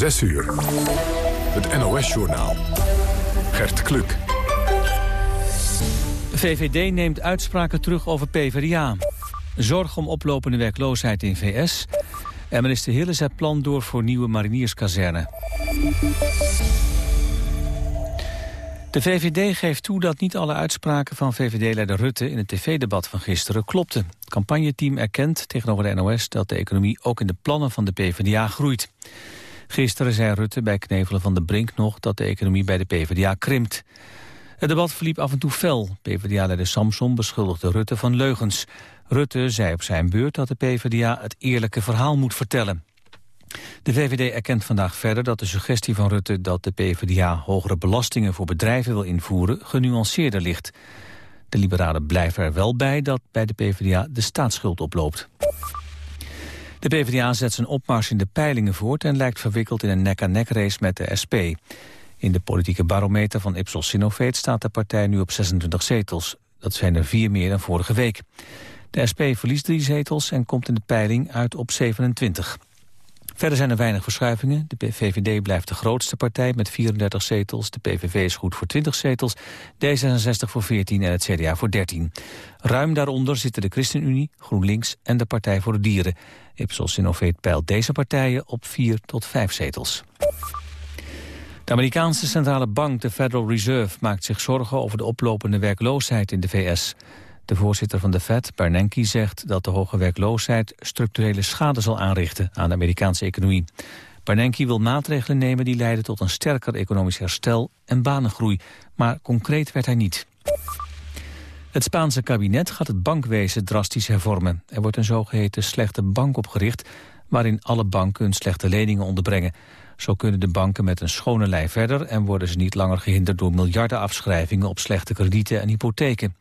6 uur. Het NOS-journaal. Gert Kluk. VVD neemt uitspraken terug over PvdA. Zorg om oplopende werkloosheid in VS. En minister Hille zet plan door voor nieuwe marinierskazerne. De VVD geeft toe dat niet alle uitspraken van VVD-leider Rutte in het tv-debat van gisteren klopten. Het campagneteam erkent tegenover de NOS dat de economie ook in de plannen van de PvdA groeit. Gisteren zei Rutte bij Knevelen van de Brink nog dat de economie bij de PvdA krimpt. Het debat verliep af en toe fel. PvdA-leider Samson beschuldigde Rutte van leugens. Rutte zei op zijn beurt dat de PvdA het eerlijke verhaal moet vertellen. De VVD erkent vandaag verder dat de suggestie van Rutte dat de PvdA hogere belastingen voor bedrijven wil invoeren genuanceerder ligt. De liberalen blijven er wel bij dat bij de PvdA de staatsschuld oploopt. De PvdA zet zijn opmars in de peilingen voort en lijkt verwikkeld in een nek-aan-nek race met de SP. In de politieke barometer van Ipsos Sinovate staat de partij nu op 26 zetels. Dat zijn er vier meer dan vorige week. De SP verliest drie zetels en komt in de peiling uit op 27. Verder zijn er weinig verschuivingen. De VVD blijft de grootste partij met 34 zetels. De PVV is goed voor 20 zetels. D66 voor 14 en het CDA voor 13. Ruim daaronder zitten de ChristenUnie, GroenLinks en de Partij voor de Dieren. Ipsos Innovate peilt deze partijen op 4 tot 5 zetels. De Amerikaanse centrale bank, de Federal Reserve, maakt zich zorgen over de oplopende werkloosheid in de VS. De voorzitter van de Fed, Bernanke, zegt dat de hoge werkloosheid structurele schade zal aanrichten aan de Amerikaanse economie. Bernanke wil maatregelen nemen die leiden tot een sterker economisch herstel en banengroei, maar concreet werd hij niet. Het Spaanse kabinet gaat het bankwezen drastisch hervormen. Er wordt een zogeheten slechte bank opgericht... waarin alle banken hun slechte leningen onderbrengen. Zo kunnen de banken met een schone lei verder... en worden ze niet langer gehinderd door miljardenafschrijvingen... op slechte kredieten en hypotheken.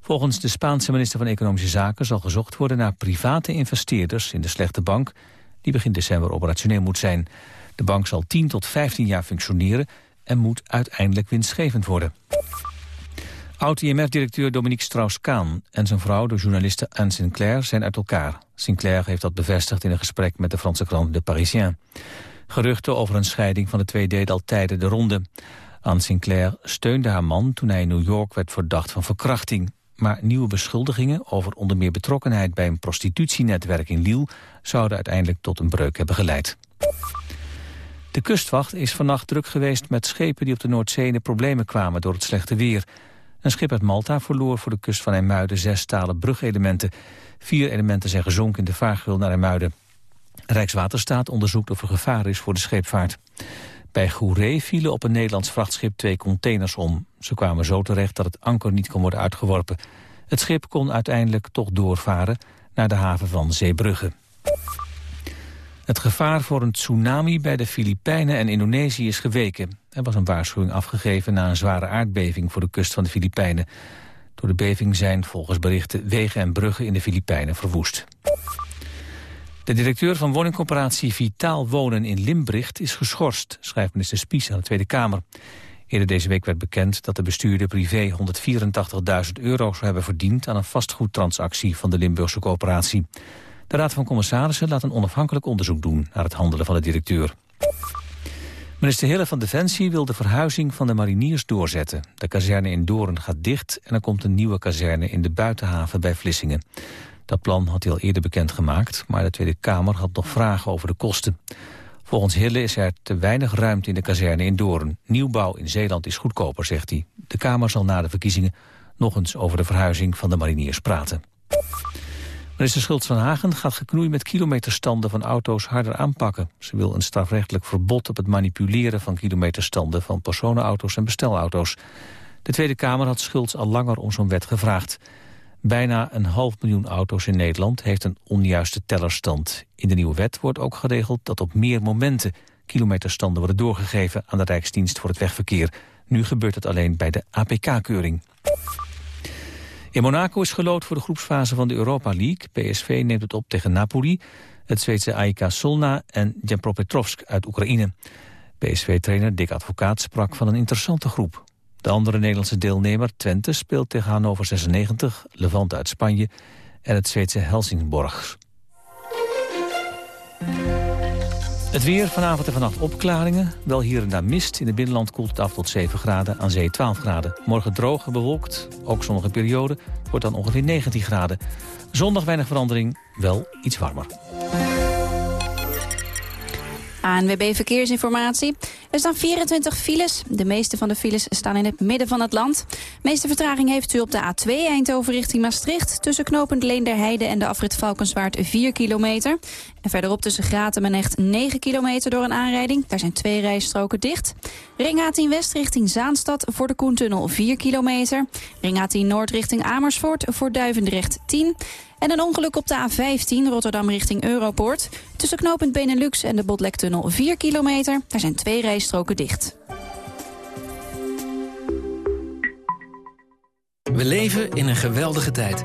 Volgens de Spaanse minister van Economische Zaken zal gezocht worden naar private investeerders in de slechte bank, die begin december operationeel moet zijn. De bank zal 10 tot 15 jaar functioneren en moet uiteindelijk winstgevend worden. Oud-IMF-directeur Dominique Strauss-Kaan en zijn vrouw, de journaliste Anne Sinclair, zijn uit elkaar. Sinclair heeft dat bevestigd in een gesprek met de Franse krant De Parisien. Geruchten over een scheiding van de twee deden al tijden de ronde. Anne Sinclair steunde haar man toen hij in New York werd verdacht van verkrachting maar nieuwe beschuldigingen over onder meer betrokkenheid bij een prostitutienetwerk in Lille zouden uiteindelijk tot een breuk hebben geleid. De kustwacht is vannacht druk geweest met schepen die op de Noordzee in de problemen kwamen door het slechte weer. Een schip uit Malta verloor voor de kust van IJmuiden zes stalen brugelementen. Vier elementen zijn gezonken in de vaargeul naar IJmuiden. Rijkswaterstaat onderzoekt of er gevaar is voor de scheepvaart. Bij Goeree vielen op een Nederlands vrachtschip twee containers om. Ze kwamen zo terecht dat het anker niet kon worden uitgeworpen. Het schip kon uiteindelijk toch doorvaren naar de haven van Zeebrugge. Het gevaar voor een tsunami bij de Filipijnen en Indonesië is geweken. Er was een waarschuwing afgegeven na een zware aardbeving voor de kust van de Filipijnen. Door de beving zijn volgens berichten wegen en bruggen in de Filipijnen verwoest. De directeur van woningcorporatie Vitaal Wonen in Limbricht is geschorst, schrijft minister Spies aan de Tweede Kamer. Eerder deze week werd bekend dat de bestuurder privé 184.000 euro zou hebben verdiend aan een vastgoedtransactie van de Limburgse coöperatie. De Raad van Commissarissen laat een onafhankelijk onderzoek doen naar het handelen van de directeur. Minister Hille van Defensie wil de verhuizing van de mariniers doorzetten. De kazerne in Doorn gaat dicht en er komt een nieuwe kazerne in de buitenhaven bij Vlissingen. Dat plan had hij al eerder bekendgemaakt, maar de Tweede Kamer had nog vragen over de kosten. Volgens Hille is er te weinig ruimte in de kazerne in Doorn. Nieuwbouw in Zeeland is goedkoper, zegt hij. De Kamer zal na de verkiezingen nog eens over de verhuizing van de mariniers praten. Minister Schultz van Hagen gaat geknoei met kilometerstanden van auto's harder aanpakken. Ze wil een strafrechtelijk verbod op het manipuleren van kilometerstanden van personenauto's en bestelauto's. De Tweede Kamer had Schultz al langer om zo'n wet gevraagd. Bijna een half miljoen auto's in Nederland heeft een onjuiste tellerstand. In de nieuwe wet wordt ook geregeld dat op meer momenten kilometerstanden worden doorgegeven aan de Rijksdienst voor het Wegverkeer. Nu gebeurt het alleen bij de APK-keuring. In Monaco is gelood voor de groepsfase van de Europa League. PSV neemt het op tegen Napoli, het Zweedse AIK Solna en Dnipropetrovsk uit Oekraïne. PSV-trainer Dick Advocaat sprak van een interessante groep. De andere Nederlandse deelnemer, Twente, speelt tegen Hannover 96, Levante uit Spanje en het Zweedse Helsingborg. Het weer vanavond en vannacht opklaringen. Wel hier en daar mist. In het binnenland koelt het af tot 7 graden, aan zee 12 graden. Morgen droog en bewolkt, ook zonnige periode, wordt dan ongeveer 19 graden. Zondag weinig verandering, wel iets warmer. ANWB Verkeersinformatie. Er staan 24 files. De meeste van de files staan in het midden van het land. De meeste vertraging heeft u op de A2 Eindhoven richting Maastricht... tussen knopend Leenderheide en de afrit Valkenswaard 4 kilometer. En verderop tussen Gratum en Echt 9 kilometer door een aanrijding. Daar zijn twee rijstroken dicht. Ring A10 West richting Zaanstad voor de Koentunnel 4 kilometer. Ring A10 Noord richting Amersfoort voor Duivendrecht 10 en een ongeluk op de A15 Rotterdam richting Europoort. Tussen knooppunt Benelux en de Botlektunnel 4 kilometer. Daar zijn twee rijstroken dicht. We leven in een geweldige tijd.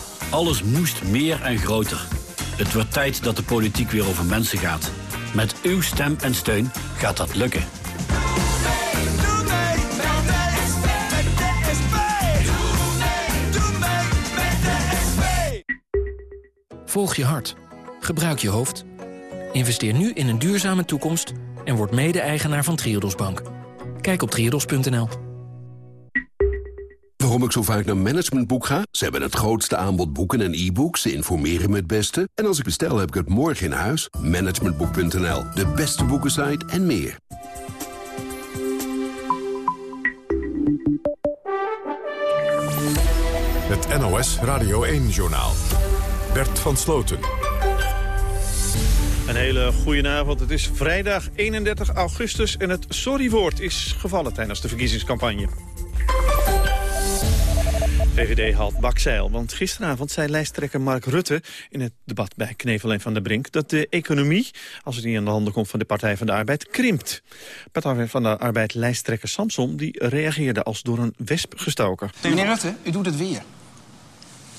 Alles moest meer en groter. Het wordt tijd dat de politiek weer over mensen gaat. Met uw stem en steun gaat dat lukken. Volg je hart. Gebruik je hoofd. Investeer nu in een duurzame toekomst en word mede-eigenaar van Triodos Bank. Kijk op triodos.nl. Waarom ik zo vaak naar Managementboek ga? Ze hebben het grootste aanbod boeken en e-books. Ze informeren me het beste. En als ik bestel, heb ik het morgen in huis. Managementboek.nl, de beste boekensite en meer. Het NOS Radio 1-journaal. Bert van Sloten. Een hele goede avond. Het is vrijdag 31 augustus en het sorrywoord is gevallen tijdens de verkiezingscampagne. VVD haalt bakzeil, want gisteravond zei lijsttrekker Mark Rutte... in het debat bij Knevel en Van der Brink... dat de economie, als het niet aan de handen komt van de Partij van de Arbeid, krimpt. Partij van de Arbeid lijsttrekker Samson die reageerde als door een wesp gestoken. Meneer Rutte, u doet het weer.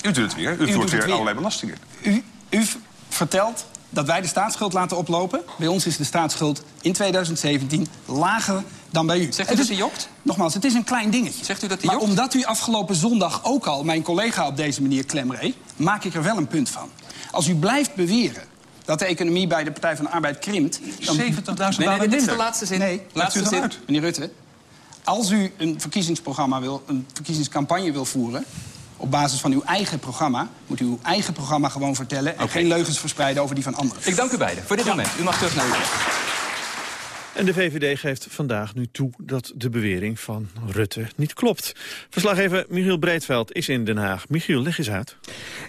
U doet het weer. U, U voert doet weer weer. allerlei belastingen. U, u vertelt dat wij de staatsschuld laten oplopen. Bij ons is de staatsschuld in 2017 lager dan bij u. Zegt u Het dat is- hij jokt? Nogmaals, het is een klein dingetje. Zegt u dat hij maar jokt? omdat u afgelopen zondag ook al mijn collega op deze manier klemreed... maak ik er wel een punt van. Als u blijft beweren dat de economie bij de Partij van de Arbeid krimpt... dan 70.000 Nee, nee, dit is de laatste zin. Nee, laatste zin. uit. Meneer Rutte, als u een verkiezingsprogramma wil, een verkiezingscampagne wil voeren... op basis van uw eigen programma, moet u uw eigen programma gewoon vertellen... en geen leugens verspreiden over die van anderen. Ik dank u beiden voor dit moment. U mag terug naar uw plek. En de VVD geeft vandaag nu toe dat de bewering van Rutte niet klopt. Verslaggever Michiel Breedveld is in Den Haag. Michiel, leg eens uit.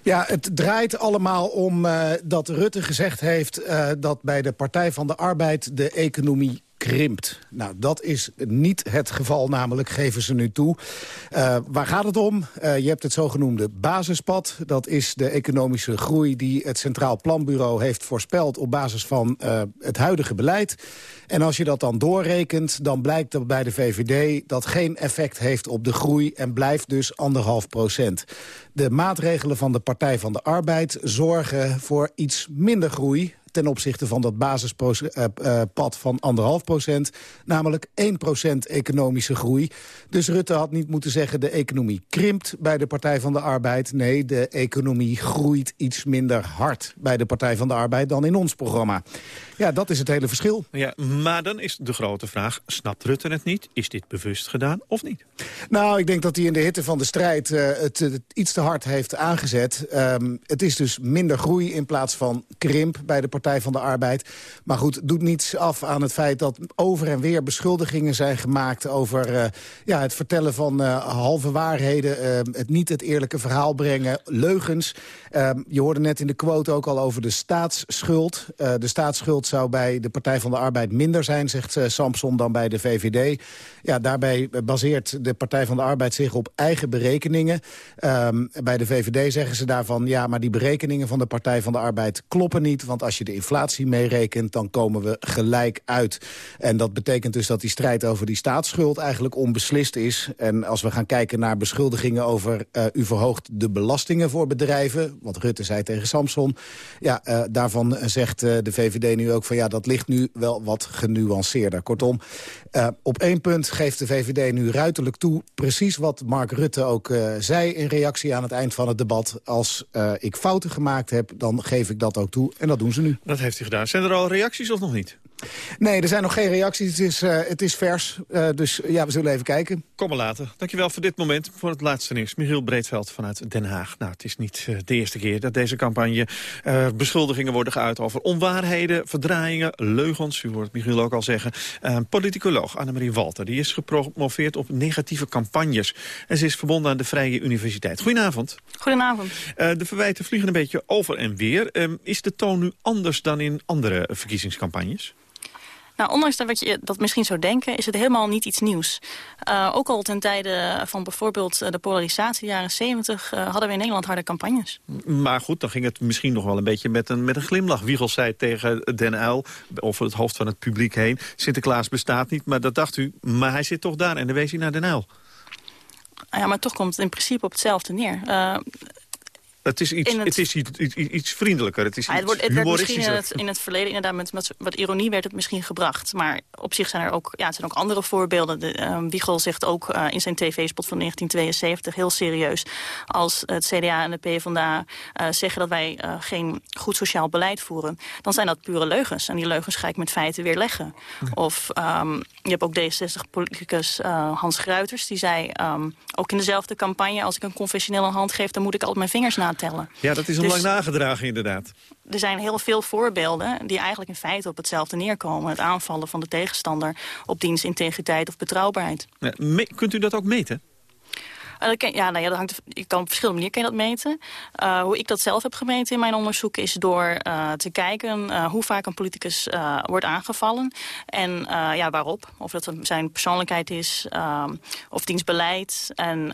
Ja, het draait allemaal om eh, dat Rutte gezegd heeft... eh, dat bij de Partij van de Arbeid de economie krimpt. Nou, dat is niet het geval, namelijk geven ze nu toe. Eh, waar gaat het om? Eh, je hebt het zogenoemde basispad. Dat is de economische groei die het Centraal Planbureau heeft voorspeld... op basis van eh, het huidige beleid. En als je dat dan doorrekent, dan blijkt dat bij de VVD... dat geen effect heeft op de groei en blijft dus anderhalf procent. De maatregelen van de Partij van de Arbeid zorgen voor iets minder groei ten opzichte van dat basispad van anderhalf procent. Namelijk 1 procent economische groei. Dus Rutte had niet moeten zeggen de economie krimpt bij de Partij van de Arbeid. Nee, de economie groeit iets minder hard bij de Partij van de Arbeid dan in ons programma. Ja, dat is het hele verschil. Ja, maar dan is de grote vraag, snapt Rutte het niet? Is dit bewust gedaan of niet? Nou, ik denk dat hij in de hitte van de strijd eh, het, het iets te hard heeft aangezet. Ehm, het is dus minder groei in plaats van krimp bij de Partij van de Arbeid. Maar goed, doet niets af aan het feit dat over en weer beschuldigingen zijn gemaakt... over eh, ja, het vertellen van eh, halve waarheden, eh, het niet het eerlijke verhaal brengen, leugens. Ehm, je hoorde net in de quote ook al over de staatsschuld. De staatsschuld zou bij de Partij van de Arbeid minder zijn, zegt eh, Samson, dan bij de VVD. Ja, daarbij baseert de Partij van de Arbeid zich op eigen berekeningen. Ehm, bij de VVD zeggen ze daarvan, ja, maar die berekeningen van de Partij van de Arbeid kloppen niet. Want als je de inflatie meerekent... dan komen we gelijk uit. En dat betekent dus dat die strijd over die staatsschuld eigenlijk onbeslist is. En als we gaan kijken naar beschuldigingen over... Uh, u verhoogt de belastingen voor bedrijven, wat Rutte zei tegen Samson... ja, uh, daarvan zegt de VVD nu ook van ja, dat ligt nu wel wat genuanceerder. Kortom, op één punt geeft de VVD nu ruiterlijk toe... precies wat Mark Rutte ook zei in reactie aan het eind van het debat... als ik fouten gemaakt heb, dan geef ik dat ook toe. En dat doen ze nu. Dat heeft hij gedaan. Zijn er al reacties of nog niet? Nee, er zijn nog geen reacties. Het is, uh, het is vers. Uh, dus ja, we zullen even kijken. Kom maar later. Dankjewel voor dit moment. Voor het laatste nieuws. Michiel Breedveld vanuit Den Haag. Nou, het is niet uh, de eerste keer dat deze campagne beschuldigingen worden geuit over onwaarheden, verdraaiingen, leugens. U hoort Michiel ook al zeggen. politicoloog Annemarie Walter. Die is gepromoveerd op negatieve campagnes. En ze is verbonden aan de Vrije Universiteit. Goedenavond. Goedenavond. de verwijten vliegen een beetje over en weer. Ehm, is de toon nu anders dan in andere verkiezingscampagnes? Nou, ondanks dat je dat misschien zou denken, is het helemaal niet iets nieuws. Uh, ook al ten tijde van bijvoorbeeld eh, de polarisatie jaren 70 uh, hadden we in Nederland harde campagnes. Maar goed, dan ging het misschien nog wel een beetje met een, met een glimlach. Wiegels zei tegen Den Uyl, over het hoofd van het publiek heen... Sinterklaas bestaat niet, maar dat dacht u, maar hij zit toch daar. En dan wees hij naar Den Uyl. Ja, maar toch komt het in principe op hetzelfde neer. Uh, het is iets, het... het is iets, iets, iets, vriendelijker. Het is ja, het wordt, het werd misschien in het, in het verleden inderdaad met, met, wat ironie werd het misschien gebracht. Maar op zich zijn er ook, ja, het zijn ook andere voorbeelden. De, uh, Wiegel zegt ook uh, in zijn tv-spot van 1972 heel serieus... als het CDA en de PvdA uh, zeggen dat wij uh, geen goed sociaal beleid voeren... dan zijn dat pure leugens. En die leugens ga ik met feiten weerleggen. Ja. Of um, je hebt ook D66-politicus uh, Hans Gruiters. Die zei, um, ook in dezelfde campagne... als ik een confessioneel een hand geef, dan moet ik altijd mijn vingers na tellen. Ja, dat is al dus, lang nagedragen inderdaad. Er zijn heel veel voorbeelden die eigenlijk in feite op hetzelfde neerkomen. Het aanvallen van de tegenstander op diens integriteit of betrouwbaarheid. Ja, kunt u dat ook meten? Ja, nou ja, dat hangt, je kan op verschillende manieren kan je dat meten. Uh, hoe ik dat zelf heb gemeten in mijn onderzoek is door uh, te kijken uh, hoe vaak een politicus wordt aangevallen. En ja, waarop. Of dat zijn persoonlijkheid is, of dienstbeleid en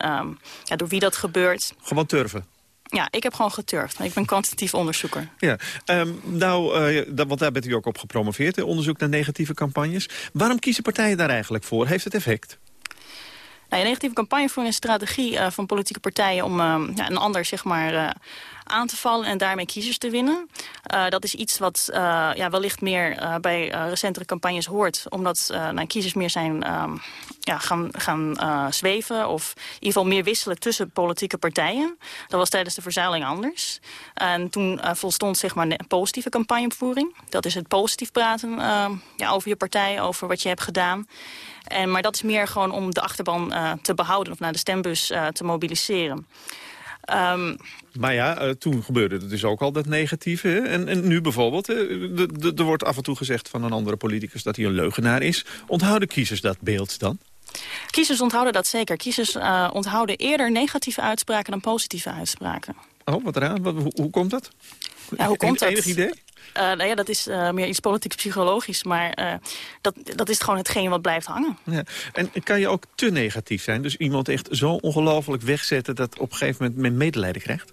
ja, door wie dat gebeurt. Gewoon turven? Ja, ik heb gewoon geturfd. Ik ben kwantitatief onderzoeker. Ja, um, nou, uh, dat, want daar bent u ook op gepromoveerd, hè? onderzoek naar negatieve campagnes. Waarom kiezen partijen daar eigenlijk voor? Heeft het effect? Nou, negatieve campagnevoering is een strategie uh, van politieke partijen om ja, een ander zeg maar, uh, aan te vallen en daarmee kiezers te winnen. Dat is iets wat ja, wellicht meer bij recentere campagnes hoort. Omdat nou, kiezers meer zijn ja, gaan, gaan zweven of in ieder geval meer wisselen tussen politieke partijen. Dat was tijdens de verzuiling anders. En toen volstond zeg maar een positieve campagnevoering. Dat is het positief praten ja, over je partij, over wat je hebt gedaan. En, maar dat is meer gewoon om de achterban uh, te behouden of naar de stembus uh, te mobiliseren. Um, maar ja, uh, toen gebeurde het dus ook al dat negatieve. Hè? En, en nu bijvoorbeeld, er wordt af en toe gezegd van een andere politicus dat hij een leugenaar is. Onthouden kiezers dat beeld dan? Kiezers onthouden dat zeker. Kiezers onthouden eerder negatieve uitspraken dan positieve uitspraken. Oh, wat raar. Wat, hoe, hoe, komt dat? Ja, hoe komt dat? Enig idee? Uh, nou ja, dat is uh, meer iets politiek-psychologisch. Maar uh, dat, dat is gewoon hetgeen wat blijft hangen. Ja. En kan je ook te negatief zijn? Dus iemand echt zo ongelooflijk wegzetten... dat op een gegeven moment men medelijden krijgt?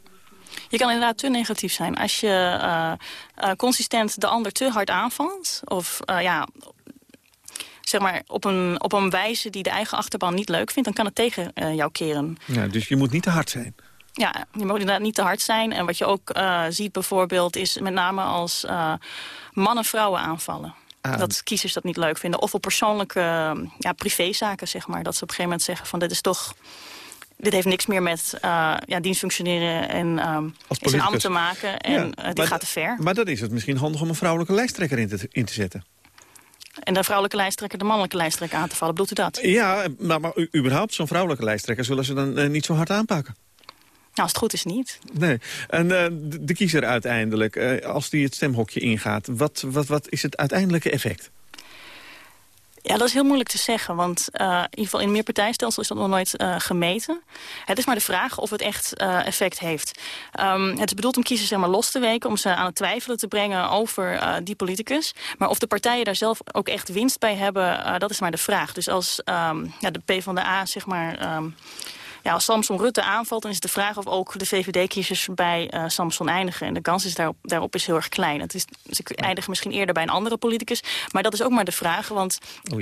Je kan inderdaad te negatief zijn. Als je consistent de ander te hard aanvalt... of ja, zeg maar, op een, op een wijze die de eigen achterban niet leuk vindt... dan kan het tegen jou keren. Ja, dus je moet niet te hard zijn. Ja, je moet inderdaad niet te hard zijn. En wat je ook uh, ziet bijvoorbeeld is met name als uh, mannen vrouwen aanvallen. Ah. Dat kiezers dat niet leuk vinden. Of op persoonlijke ja, privézaken, zeg maar. Dat ze op een gegeven moment zeggen van dit is toch... Dit heeft niks meer met uh, ja, dienstfunctioneren en um, in zijn ambt te maken. En ja, dit gaat te ver. Maar dan is het misschien handig om een vrouwelijke lijsttrekker in te, in te zetten. En de vrouwelijke lijsttrekker de mannelijke lijsttrekker aan te vallen. Bedoelt u dat? Ja, maar, maar überhaupt zo'n vrouwelijke lijsttrekker... zullen ze dan niet zo hard aanpakken? Nou, als het goed is niet. Nee. En uh, de, kiezer uiteindelijk, uh, als die het stemhokje ingaat... Wat, wat, wat is het uiteindelijke effect? Ja, dat is heel moeilijk te zeggen, want uh, in ieder geval in meer partijstelsel is dat nog nooit uh, gemeten. Het is maar de vraag of het echt uh, effect heeft. Um, het is bedoeld om kiezers zeg maar, los te weken, om ze aan het twijfelen te brengen over die politicus. Maar of de partijen daar zelf ook echt winst bij hebben, dat is maar de vraag. Dus als um, ja, de PvdA zeg maar... Um, ja, als Samson Rutte aanvalt, dan is de vraag of ook de VVD-kiezers bij uh, Samson eindigen. En de kans is daarop, daarop is heel erg klein. Het is, ze eindigen misschien eerder bij een andere politicus. Maar dat is ook maar de vraag, want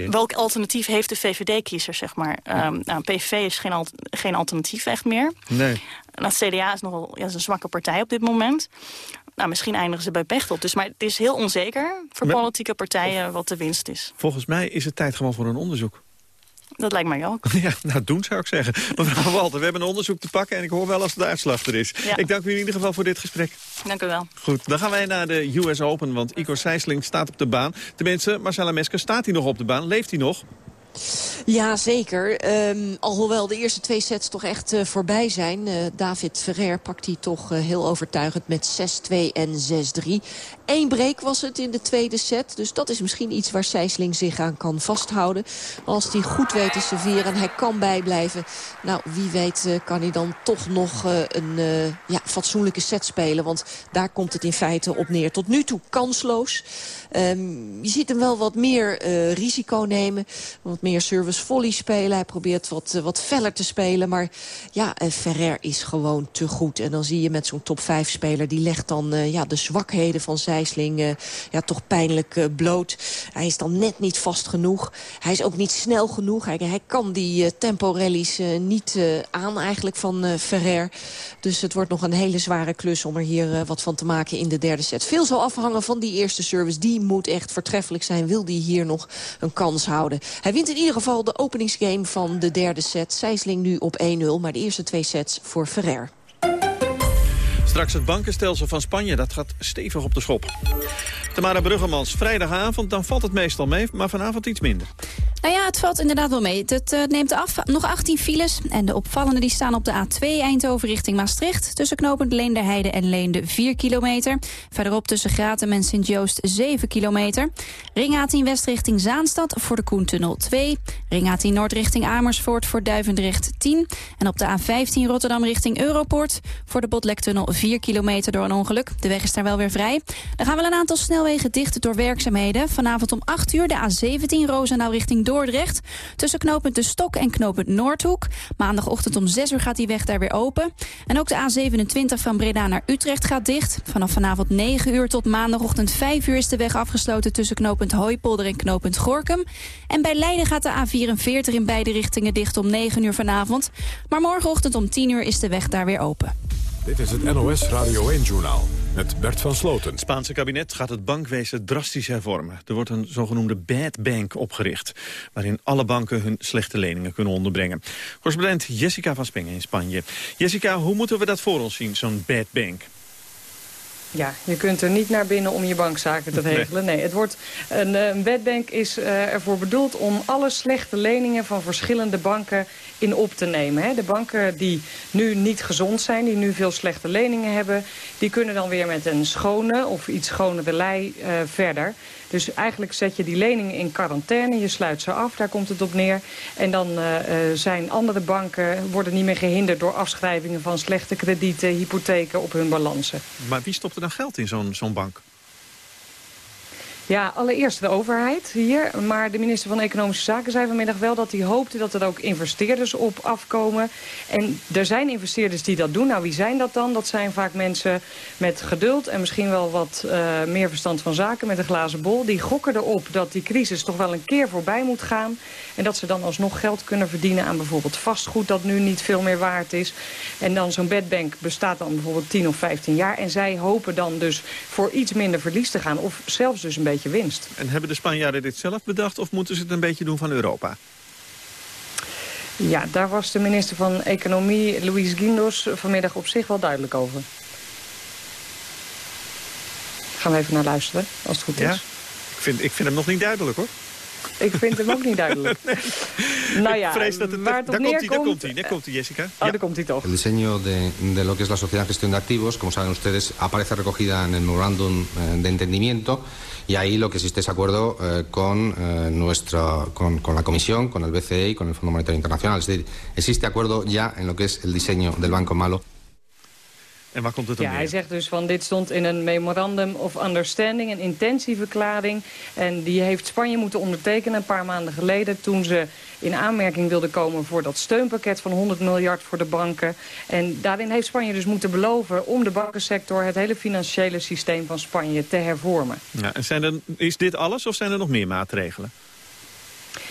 welk alternatief heeft de VVD-kiezer, zeg maar? Ja. Um, nou, PVV is geen, al, geen alternatief echt meer. Nee. En het CDA is nogal ja, is een zwakke partij op dit moment nou, misschien eindigen ze bij Pechtold. Dus, maar het is heel onzeker voor politieke partijen wat de winst is. Volgens mij is het tijd gewoon voor een onderzoek. Dat lijkt mij ook. Ja, nou doen zou ik zeggen. Mevrouw Walter, we hebben een onderzoek te pakken... en ik hoor wel als de uitslag er is. Ik dank u in ieder geval voor dit gesprek. Dank u wel. Goed, dan gaan wij naar de US Open, want Igor Sijsling staat op de baan. Tenminste, Marcella Mesker staat hij nog op de baan. Leeft hij nog? Ja, zeker. Um, alhoewel de eerste twee sets toch echt uh, voorbij zijn. Uh, David Ferrer pakt hij toch uh, heel overtuigend met 6-2 en 6-3. Eén break was het in de tweede set. Dus dat is misschien iets waar Sijsling zich aan kan vasthouden. Als hij goed weet te serveren en hij kan bijblijven. Nou, wie weet kan hij dan toch nog een ja, fatsoenlijke set spelen. Want daar komt het in feite op neer. Tot nu toe kansloos. Um, je ziet hem wel wat meer risico nemen. Wat meer service volley spelen. Hij probeert wat, wat feller te spelen. Maar ja, Ferrer is gewoon te goed. En dan zie je met zo'n top 5 speler... die legt dan ja, de zwakheden van Zijsling ja, toch pijnlijk bloot. Hij is dan net niet vast genoeg. Hij is ook niet snel genoeg. Hij, kan die tempo-rallies niet aan eigenlijk van Ferrer. Dus het wordt nog een hele zware klus om er hier wat van te maken in de derde set. Veel zal afhangen van die eerste service. Die moet echt voortreffelijk zijn. Wil die hier nog een kans houden. Hij wint in ieder geval de openingsgame van de derde set. Sijsling nu op 1-0, maar de eerste twee sets voor Ferrer. Straks het bankenstelsel van Spanje, dat gaat stevig op de schop. Tamara Bruggemans, vrijdagavond, dan valt het meestal mee, maar vanavond iets minder. Nou ja, het valt inderdaad wel mee. Het uh, neemt af. Nog 18 files. En de opvallende die staan op de A2 Eindhoven richting Maastricht. Tussen knopend Leenderheide en Leende 4 kilometer. Verderop tussen Gratum en Sint-Joost 7 kilometer. Ring A10 West richting Zaanstad voor de Koentunnel 2. Ring A10 Noord richting Amersfoort voor Duivendrecht 10. En op de A15 Rotterdam richting Europoort. Voor de Botlektunnel 4 kilometer door een ongeluk. De weg is daar wel weer vrij. Dan gaan wel een aantal snelwegen dicht door werkzaamheden. Vanavond om 8 uur de A17 Roosendaal richting Dordrecht Dordrecht. Tussen knooppunt De Stok en knooppunt Noordhoek. Maandagochtend om 6 uur gaat die weg daar weer open. En ook de A27 van Breda naar Utrecht gaat dicht. Vanaf vanavond 9 uur tot maandagochtend 5 uur is de weg afgesloten... tussen knooppunt Hooipolder en knooppunt Gorkum. En bij Leiden gaat de A44 in beide richtingen dicht om 9 uur vanavond. Maar morgenochtend om 10 uur is de weg daar weer open. Dit is het NOS Radio 1-journaal met Bert van Sloten. Het Spaanse kabinet gaat het bankwezen drastisch hervormen. Er wordt een zogenoemde bad bank opgericht... waarin alle banken hun slechte leningen kunnen onderbrengen. Correspondent Jessica van Spengen in Spanje. Jessica, hoe moeten we dat voor ons zien, zo'n bad bank? Ja, je kunt er niet naar binnen om je bankzaken te regelen. Nee, het wordt een, een bedbank is uh, ervoor bedoeld om alle slechte leningen van verschillende banken in op te nemen. Hè. De banken die nu niet gezond zijn, die nu veel slechte leningen hebben... die kunnen dan weer met een schone of iets schonere lei uh, verder. Dus eigenlijk zet je die leningen in quarantaine, je sluit ze af, daar komt het op neer. En dan uh, zijn andere banken, worden niet meer gehinderd door afschrijvingen van slechte kredieten, hypotheken op hun balansen. Maar wie stopt er dan geld in zo'n zo'n bank? Ja, allereerst de overheid hier. Maar de minister van Economische Zaken zei vanmiddag wel dat hij hoopte dat er ook investeerders op afkomen. En er zijn investeerders die dat doen. Nou, wie zijn dat dan? Dat zijn vaak mensen met geduld en misschien wel wat uh, meer verstand van zaken met een glazen bol. Die gokken erop dat die crisis toch wel een keer voorbij moet gaan. En dat ze dan alsnog geld kunnen verdienen aan bijvoorbeeld vastgoed dat nu niet veel meer waard is. En dan zo'n bedbank bestaat dan bijvoorbeeld 10 of 15 jaar. En zij hopen dan dus voor iets minder verlies te gaan. Of zelfs dus een beetje winst. En hebben de Spanjaarden dit zelf bedacht of moeten ze het een beetje doen van Europa? Ja, daar was de minister van Economie, Luis Guindos, vanmiddag op zich wel duidelijk over. Gaan we even naar luisteren, als het goed is. Ja, ik vind, ik vind hem nog niet duidelijk hoor. Ik vind hem ook niet duidelijk. nou ja, vrees dat het, waar het op daar, komt hij, daar komt hij, daar komt hij, Jessica. Oh, ja. daar komt hij toch. El diseño de, de lo que es la sociedad gestión de activos, como saben ustedes, aparece recogida en el memorándum eh, de entendimiento y ahí lo que existe es acuerdo eh, con, eh, nuestra, con, con la Comisión, con el BCE y con el Fondo Monetario Internacional. Es decir, existe acuerdo ya en lo que es el diseño del Banco Malo. En waar komt het dan Ja, neer? hij zegt dus van dit stond in een memorandum of understanding, een intentieverklaring. En die heeft Spanje moeten ondertekenen een paar maanden geleden... toen ze in aanmerking wilden komen voor dat steunpakket van 100 miljard voor de banken. En daarin heeft Spanje dus moeten beloven om de bankensector... het hele financiële systeem van Spanje te hervormen. Ja, en zijn er, is dit alles of zijn er nog meer maatregelen?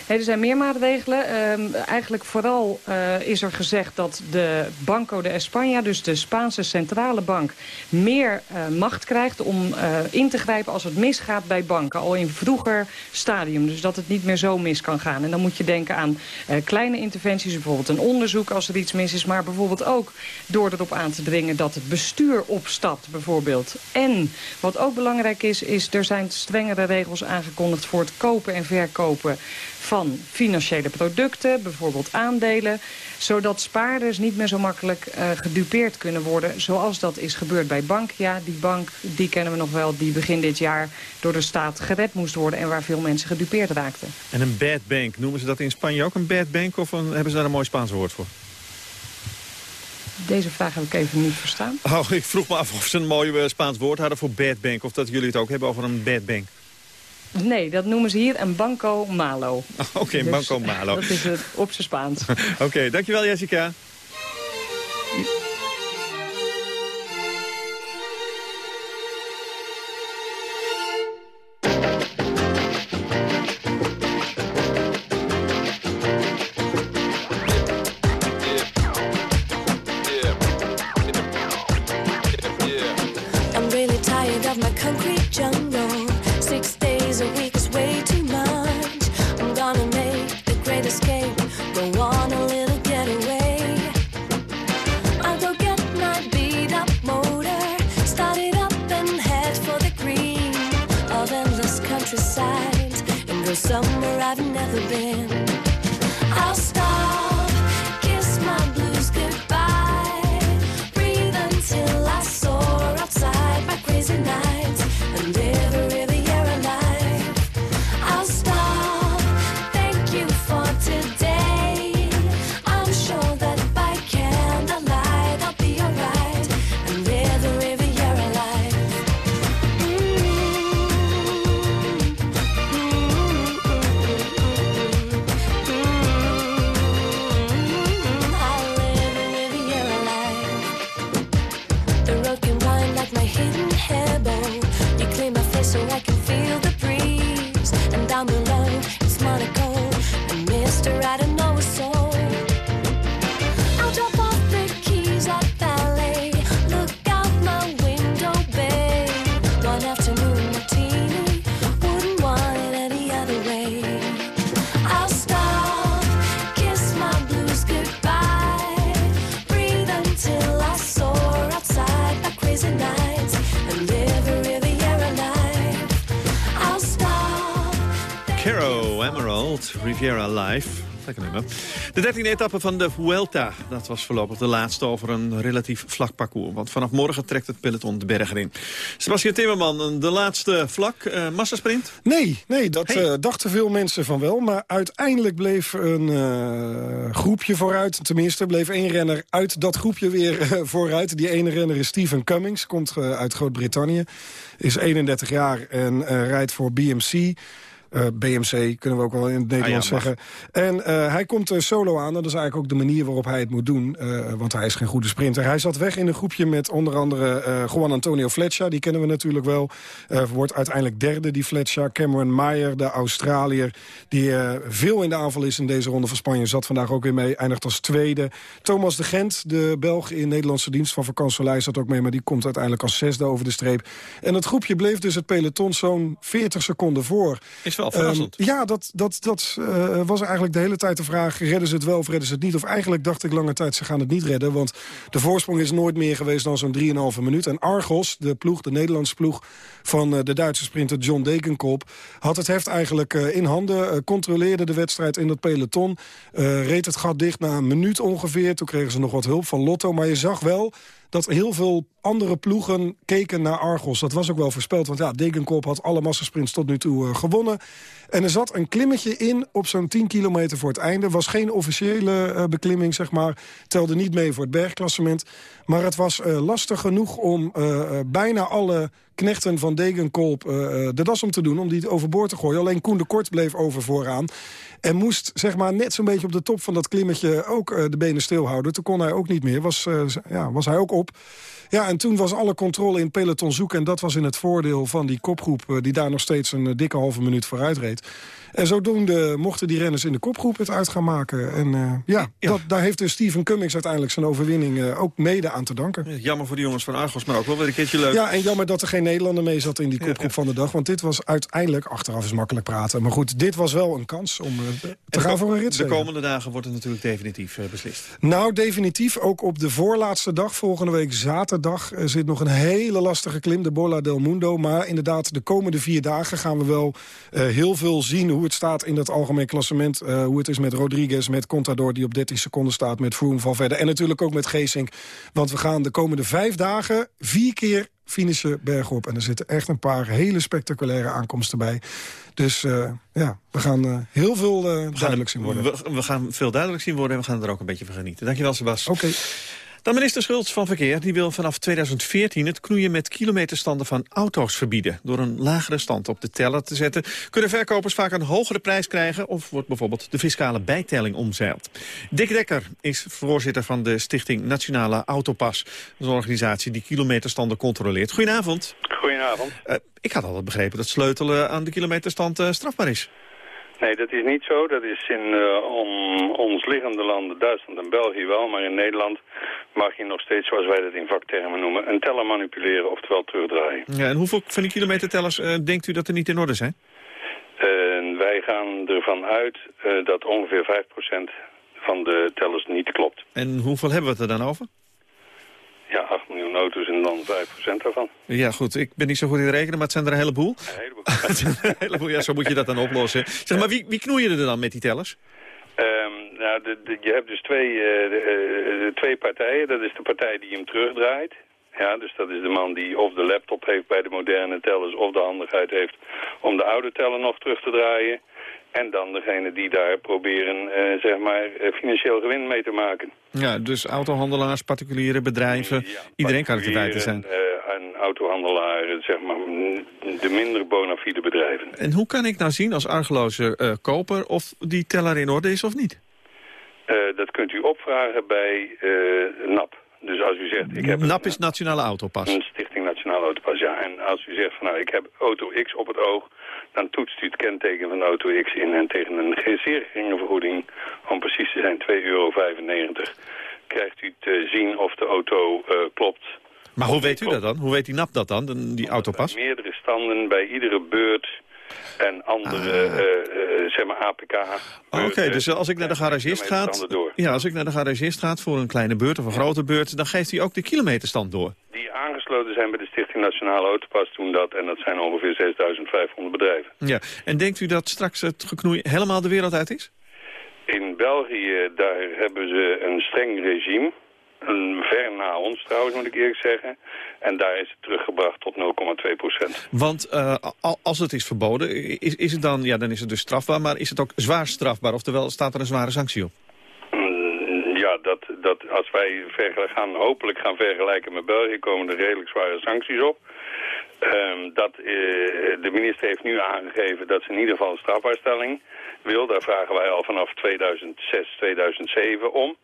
Er zijn meer maatregelen. Ehm, eigenlijk vooral eh, is er gezegd dat de Banco de España, dus de Spaanse centrale bank, meer eh, macht krijgt om eh, in te grijpen als het misgaat bij banken. Al in vroeger stadium, dus dat het niet meer zo mis kan gaan. En dan moet je denken aan kleine interventies, bijvoorbeeld een onderzoek als er iets mis is. Maar bijvoorbeeld ook door erop aan te dringen dat het bestuur opstapt, bijvoorbeeld. En wat ook belangrijk is, is er zijn strengere regels aangekondigd voor het kopen en verkopen van financiële producten, bijvoorbeeld aandelen, zodat spaarders niet meer zo makkelijk uh, gedupeerd kunnen worden, zoals dat is gebeurd bij Bankia. Die bank, die kennen we nog wel, die begin dit jaar door de staat gered moest worden en waar veel mensen gedupeerd raakten. En een bad bank, noemen ze dat in Spanje ook een bad bank of een, hebben ze daar een mooi Spaans woord voor? Deze vraag heb ik even niet verstaan. Oh, ik vroeg me af of ze een mooi uh, Spaans woord hadden voor bad bank, of dat jullie het ook hebben over een bad bank. Nee, dat noemen ze hier een banco malo. Oké, okay, dus, banco malo. Dat is het op zijn Spaans. Oké, okay, dankjewel Jessica. to ride Riviera Live. Lekker nummer. De dertiende etappe van de Vuelta. Dat was voorlopig de laatste over een relatief vlak parcours. Want vanaf morgen trekt het peloton de bergen in. Sebastian Timmerman, de laatste vlak. Uh, massasprint? Nee, nee dat hey. uh, dachten veel mensen van wel. Maar uiteindelijk bleef een uh, groepje vooruit. Tenminste, bleef één renner uit dat groepje weer vooruit. Die ene renner is Stephen Cummings, komt uit Groot-Brittannië. Is 31 jaar en rijdt voor BMC... Uh, BMC, kunnen we ook wel in het Nederlands ah, ja, zeggen. En uh, hij komt solo aan. Dat is eigenlijk ook de manier waarop hij het moet doen. want hij is geen goede sprinter. Hij zat weg in een groepje met onder andere Juan Antonio Fletcher. Die kennen we natuurlijk wel. wordt uiteindelijk derde, die Fletcher. Cameron Meyer, de Australiër. Die veel in de aanval is in deze ronde van Spanje. Zat vandaag ook weer mee. Eindigt als tweede. Thomas de Gent, de Belg in Nederlandse dienst van Vakant Soleil... zat ook mee, maar die komt uiteindelijk als zesde over de streep. En het groepje bleef dus het peloton zo'n 40 seconden voor. Is wel Um, ja, dat, dat, dat uh, was eigenlijk de hele tijd de vraag... redden ze het wel of redden ze het niet? Of eigenlijk dacht ik lange tijd, ze gaan het niet redden. Want de voorsprong is nooit meer geweest dan zo'n 3,5 minuut. En Argos, de ploeg, de Nederlandse ploeg... van uh, de Duitse sprinter John Dekenkop... had het heft eigenlijk uh, in handen. controleerde de wedstrijd in dat peloton. reed het gat dicht na een minuut ongeveer. Toen kregen ze nog wat hulp van Lotto. Maar je zag wel dat heel veel andere ploegen keken naar Argos. Dat was ook wel voorspeld, want ja, Degenkolb had alle massasprints tot nu toe uh, gewonnen. En er zat een klimmetje in op zo'n 10 kilometer voor het einde. Was geen officiële uh, beklimming, zeg maar. Telde niet mee voor het bergklassement. Maar het was uh, lastig genoeg om bijna alle knechten van Degenkolb de das om te doen... om die overboord te gooien. Alleen Koen de Kort bleef over vooraan. En moest zeg maar, net zo'n beetje op de top van dat klimmetje ook de benen stilhouden. Toen kon hij ook niet meer. Was, ja, was hij ook op. Ja, en toen was alle controle in peloton zoeken. En dat was in het voordeel van die kopgroep... Eh, die daar nog steeds een eh, dikke halve minuut vooruit reed. En zodoende mochten die renners in de kopgroep het uit gaan maken. En uh, ja, Dat, daar heeft dus Steven Cummings uiteindelijk zijn overwinning uh, ook mede aan te danken. Ja, jammer voor de jongens van Argos, maar ook wel weer een keertje leuk. Ja, en jammer dat er geen Nederlander mee zat in die kopgroep van de dag. Want dit was uiteindelijk, achteraf is makkelijk praten... maar goed, dit was wel een kans om uh, te gaan voor een rit. De komende dagen wordt het natuurlijk definitief beslist. Nou, definitief. Ook op de voorlaatste dag, volgende week zaterdag... zit nog een hele lastige klim, de Bola del Mundo. Maar inderdaad, de komende vier dagen gaan we wel heel veel zien... hoe het staat in dat algemeen klassement. Uh, hoe het is met Rodriguez, met Contador die op 13 seconden staat... met Froome van verder. En natuurlijk ook met Geesink. Want we gaan de komende vijf dagen vier keer finishen bergop. En er zitten echt een paar hele spectaculaire aankomsten bij. Dus uh, ja, we gaan uh, heel veel duidelijk zien worden. We, we, gaan veel duidelijk zien worden en we gaan er ook een beetje van genieten. Dankjewel, Sebas. Oké. Dan minister Schultz van Verkeer die wil vanaf 2014 het knoeien met kilometerstanden van auto's verbieden. Door een lagere stand op de teller te zetten kunnen verkopers vaak een hogere prijs krijgen of wordt bijvoorbeeld de fiscale bijtelling omzeild. Dick Dekker is voorzitter van de Stichting Nationale Autopas. Een organisatie die kilometerstanden controleert. Goedenavond. Goedenavond. Uh, ik had altijd begrepen dat sleutelen aan de kilometerstand uh, strafbaar is. Nee, dat is niet zo. Dat is in uh, om ons liggende landen, Duitsland en België wel. Maar in Nederland mag je nog steeds, zoals wij dat in vaktermen noemen... een teller manipuleren, oftewel terugdraaien. Ja, en hoeveel van die kilometertellers uh, denkt u dat er niet in orde zijn? Uh, wij gaan ervan uit dat ongeveer 5% van de tellers niet klopt. En hoeveel hebben we het er dan over? Ja, 8 miljoen auto's en dan 5% daarvan. Ja, goed. Ik ben niet zo goed in rekenen, maar het zijn er een heleboel. Een heleboel. een heleboel, ja, zo moet je dat dan oplossen. Zeg maar, wie, wie knoeien er dan met die tellers? Um, nou, de, de, je hebt dus twee, uh, de, uh, twee partijen. Dat is de partij die hem terugdraait. Ja, dus dat is de man die of de laptop heeft bij de moderne tellers... of de handigheid heeft om de oude teller nog terug te draaien. En dan degene die daar proberen, uh, zeg maar, financieel gewin mee te maken. Ja, dus autohandelaars, particuliere bedrijven, ja, iedereen kan het in feite zijn. Uh, en autohandelaren, zeg maar, de minder bona fide bedrijven. En hoe kan ik nou zien als argeloze koper of die teller in orde is of niet? dat kunt u opvragen bij NAP. Dus als u zegt... Ik heb NAP een, is Nationale Autopas. Een Stichting Nationale Autopas, ja. En als u zegt van nou, ik heb auto X op het oog dan toetst u het kenteken van de auto X in. En tegen een zeer geringe vergoeding, om precies te zijn 2,95 euro, krijgt u te zien of de auto uh, klopt. Maar hoe weet u dat dan? Hoe weet die NAP dat dan, die autopas? Bij meerdere standen, bij iedere beurt en andere, ah. uh, uh, zeg maar, APK. Oké, okay, dus als ik naar de garagist ga, ja, als ik naar de garagist ga voor een kleine beurt of een grote beurt, dan geeft hij ook de kilometerstand door. Die aangesloten zijn bij de Stichting Nationale Autopas doen dat en dat zijn ongeveer 6500 bedrijven. Ja, en denkt u dat straks het geknoei helemaal de wereld uit is? In België, daar hebben ze een streng regime. Een ver na ons trouwens, moet ik eerlijk zeggen. En daar is het teruggebracht tot 0,2 procent. Want uh, als het is verboden, is, is het dan, ja, dan is het dus strafbaar. Maar is het ook zwaar strafbaar? Oftewel, staat er een zware sanctie op? Mm, ja, dat, dat als wij gaan, hopelijk gaan vergelijken met België... komen er redelijk zware sancties op. Um, dat, uh, de minister heeft nu aangegeven dat ze in ieder geval een strafbaarstelling wil. Daar vragen wij al vanaf 2006, 2007 om.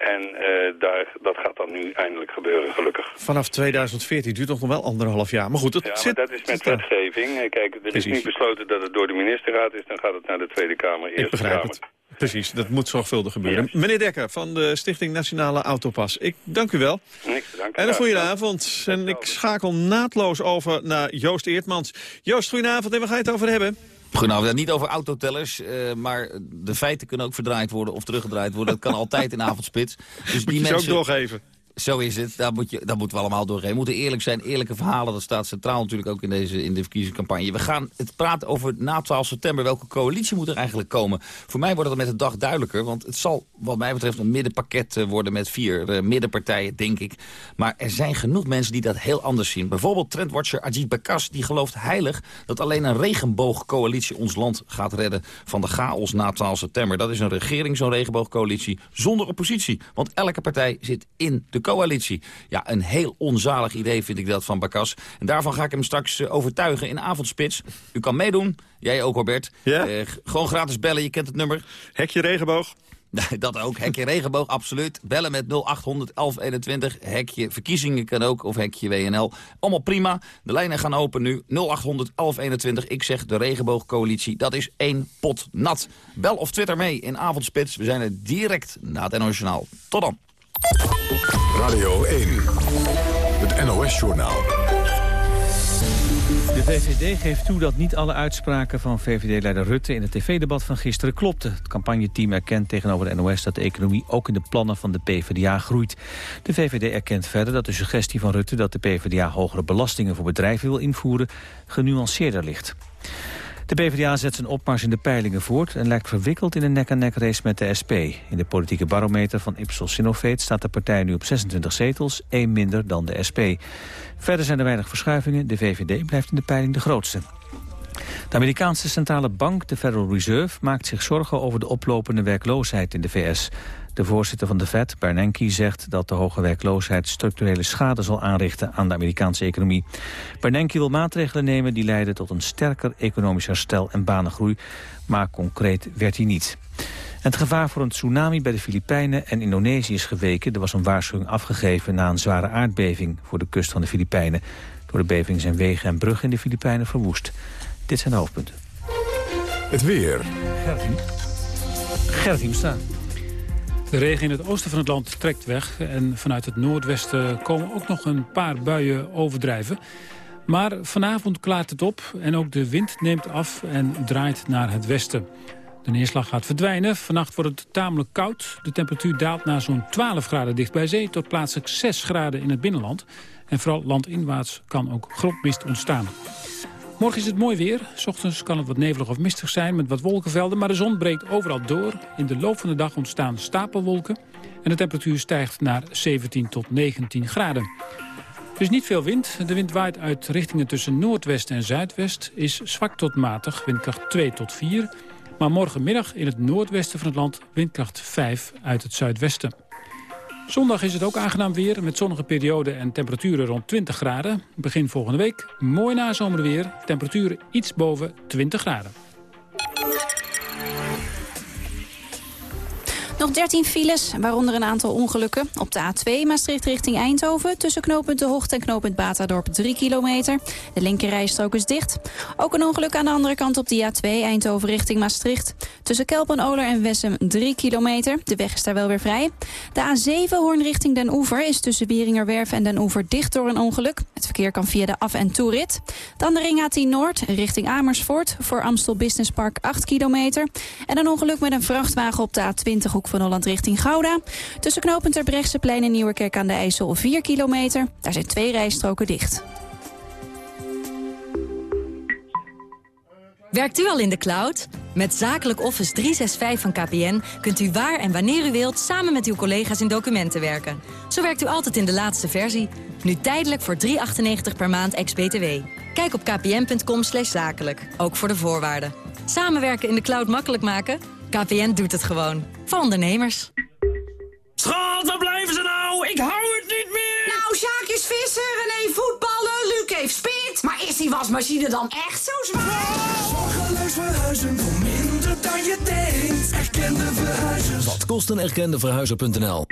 En uh, daar, dat gaat dan nu eindelijk gebeuren, gelukkig. Vanaf 2014 duurt nog wel anderhalf jaar. Maar goed, dat, ja, zit, maar dat is met wetgeving. Eh, kijk, er Precies. is niet besloten dat het door de ministerraad is. Dan gaat het naar de Tweede Kamer, Eerste Ik begrijp Kamer. het. Precies, dat moet zorgvuldig gebeuren. Ja. Meneer Dekker van de Stichting Nationale Autopas, ik dank u wel. Niks bedankt. En een goede avond. En ik schakel naadloos over naar Joost Eertmans. Joost, goedenavond en waar ga je het over hebben? Goedenavond, ja, niet over autotellers, uh, maar de feiten kunnen ook verdraaid worden of teruggedraaid worden. Dat kan altijd in avondspits. Dus Moet die mensen, ook doorgeven. Zo is het. Daar, moet je, daar moeten we allemaal doorheen. We moeten eerlijk zijn. Eerlijke verhalen, dat staat centraal natuurlijk ook in, deze, in de verkiezingscampagne. We gaan het praten over na 12 september. Welke coalitie moet er eigenlijk komen? Voor mij wordt het met de dag duidelijker. Want het zal wat mij betreft een middenpakket eh, worden met vier uh, middenpartijen, denk ik. Maar er zijn genoeg mensen die dat heel anders zien. Bijvoorbeeld trendwatcher Ajit Bakas, die gelooft heilig... dat alleen een regenboogcoalitie ons land gaat redden van de chaos na 12 september. Dat is een regering, zo'n regenboogcoalitie, zonder oppositie. Want elke partij zit in de coalitie. Ja, een heel onzalig idee vind ik dat van Bakas. En daarvan ga ik hem straks uh, overtuigen in Avondspits. U kan meedoen. Jij ook, Robert. Ja? Uh, gewoon gratis bellen, je kent het nummer. Hekje regenboog. Dat ook, hekje regenboog, absoluut. Bellen met 0800 1121. Hekje verkiezingen kan ook, of hekje WNL. Allemaal prima. De lijnen gaan open nu. 0800 1121. Ik zeg de regenboogcoalitie, dat is één pot nat. Bel of twitter mee in Avondspits. We zijn er direct na het NOS Tot dan. Radio 1, het NOS-journaal. De VVD geeft toe dat niet alle uitspraken van VVD-leider Rutte... in het tv-debat van gisteren klopten. Het campagneteam erkent tegenover de NOS dat de economie... ook in de plannen van de PvdA groeit. De VVD erkent verder dat de suggestie van Rutte... dat de PvdA hogere belastingen voor bedrijven wil invoeren... genuanceerder ligt. De PvdA zet zijn opmars in de peilingen voort... en lijkt verwikkeld in een nek-aan-nek race met de SP. In de politieke barometer van Ipsos Sinovate staat de partij nu op 26 zetels... één minder dan de SP. Verder zijn er weinig verschuivingen. De VVD blijft in de peiling de grootste. De Amerikaanse centrale bank, de Federal Reserve, maakt zich zorgen over de oplopende werkloosheid in de VS. De voorzitter van de Fed, Bernanke, zegt dat de hoge werkloosheid structurele schade zal aanrichten aan de Amerikaanse economie. Bernanke wil maatregelen nemen die leiden tot een sterker economisch herstel en banengroei, maar concreet werd hij niet. Het gevaar voor een tsunami bij de Filipijnen en Indonesië is geweken. Er was een waarschuwing afgegeven na een zware aardbeving voor de kust van de Filipijnen. Door de beving zijn wegen en bruggen in de Filipijnen verwoest. Dit zijn de hoofdpunten. Het weer. Gertien staan. De regen in het oosten van het land trekt weg. En vanuit het noordwesten komen ook nog een paar buien overdrijven. Maar vanavond klaart het op en ook de wind neemt af en draait naar het westen. De neerslag gaat verdwijnen. Vannacht wordt het tamelijk koud. De temperatuur daalt naar zo'n 12 graden dicht bij zee... tot plaatselijk 6 graden in het binnenland. En vooral landinwaarts kan ook grondmist ontstaan. Morgen is het mooi weer. S ochtends kan het wat nevelig of mistig zijn met wat wolkenvelden... maar de zon breekt overal door. In de loop van de dag ontstaan stapelwolken... en de temperatuur stijgt naar 17 tot 19 graden. Er is niet veel wind. De wind waait uit richtingen tussen noordwest en zuidwest... is zwak tot matig, windkracht 2 tot 4... Maar morgenmiddag in het noordwesten van het land windkracht 5 uit het zuidwesten. Zondag is het ook aangenaam weer met zonnige perioden en temperaturen rond 20 graden. Begin volgende week mooi nazomerweer, temperaturen iets boven 20 graden. Nog 13 files, waaronder een aantal ongelukken. Op de A2 Maastricht richting Eindhoven... tussen knooppunt De Hoogte en knooppunt Batadorp 3 kilometer. De linkerrijstrook is dicht. Ook een ongeluk aan de andere kant op de A2 Eindhoven richting Maastricht. Tussen Kelpen-Oler en Wessem 3 kilometer. De weg is daar wel weer vrij. De A7 Hoorn richting Den Oever is tussen Wieringerwerf en Den Oever dicht door een ongeluk. Het verkeer kan via de af- en toerit. Dan de ring A10 Noord richting Amersfoort... voor Amstel Business Park 8 kilometer. En een ongeluk met een vrachtwagen op de A20 hoek van Holland richting Gouda. Tussen knooppunt Terbrechtseplein en Nieuwerkerk aan de IJssel 4 kilometer. Daar zijn twee rijstroken dicht. Werkt u al in de cloud? Met Zakelijk Office 365 van KPN kunt u waar en wanneer u wilt... samen met uw collega's in documenten werken. Zo werkt u altijd in de laatste versie. Nu tijdelijk voor 3,98 per maand ex-BTW. Kijk op kpn.com zakelijk, ook voor de voorwaarden. Samenwerken in de cloud makkelijk maken? KPN doet het gewoon. Voor ondernemers. Schat, waar blijven ze nou? Ik hou het niet meer! Nou, Sjaak is vissen, René voetballen, Luc heeft spit. Maar is die wasmachine dan echt zo zwaar? Zorgeloos verhuizen voor minder dan je denkt. Erkende verhuizers. Wat kost een erkende verhuizer.nl?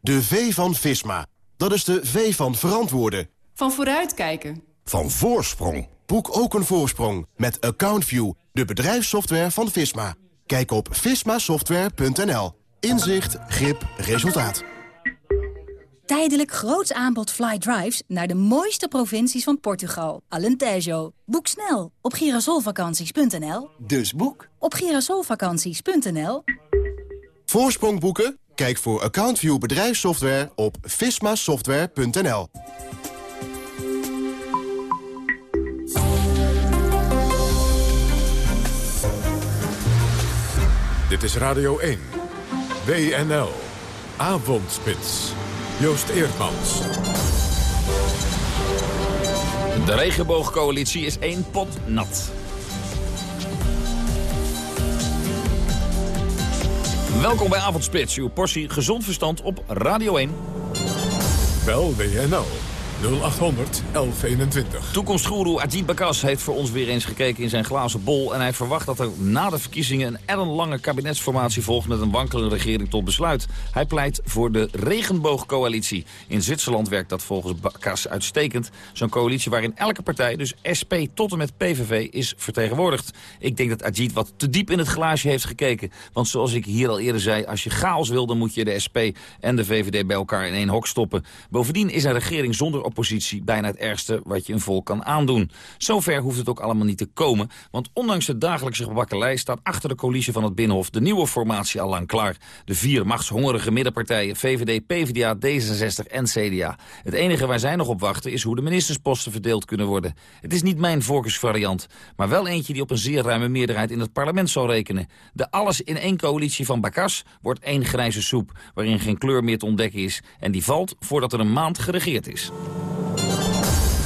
De V van Visma. Dat is de V van verantwoorden. Van vooruitkijken. Van voorsprong. Boek ook een voorsprong met AccountView, de bedrijfssoftware van Visma. Kijk op vismasoftware.nl. Inzicht, grip, resultaat. Tijdelijk groots aanbod fly drives naar de mooiste provincies van Portugal. Alentejo. Boek snel op girasolvakanties.nl. Dus boek op girasolvakanties.nl. Voorsprong boeken? Kijk voor AccountView bedrijfssoftware op vismasoftware.nl. Dit is Radio 1. WNL. Avondspits. Joost Eerdmans. De regenboogcoalitie is één pot nat. Welkom bij Avondspits, uw portie gezond verstand op Radio 1. Bel WNL 0800 1121. Toekomstgoeroe Ajit Bakas heeft voor ons weer eens gekeken in zijn glazen bol... en hij verwacht dat er na de verkiezingen een ellenlange kabinetsformatie volgt... met een wankelende regering tot besluit. Hij pleit voor de regenboogcoalitie. In Zwitserland werkt dat volgens Bakas uitstekend. Zo'n coalitie waarin elke partij, dus SP tot en met PVV, is vertegenwoordigd. Ik denk dat Ajit wat te diep in het glaasje heeft gekeken. Want zoals ik hier al eerder zei, als je chaos wil... dan moet je de SP en de VVD bij elkaar in één hok stoppen. Bovendien is een regering zonder oppositie bijna het ergste wat je een volk kan aandoen. Zover hoeft het ook allemaal niet te komen, want ondanks de dagelijkse gebakkelei staat achter de coalitie van het Binnenhof de nieuwe formatie al lang klaar. De vier machtshongerige middenpartijen VVD, PvdA, D66 en CDA. Het enige waar zij nog op wachten is hoe de ministersposten verdeeld kunnen worden. Het is niet mijn voorkeursvariant, maar wel eentje die op een zeer ruime meerderheid in het parlement zal rekenen. De alles in één coalitie van Bakas wordt één grijze soep, waarin geen kleur meer te ontdekken is. En die valt voordat er een maand geregeerd is.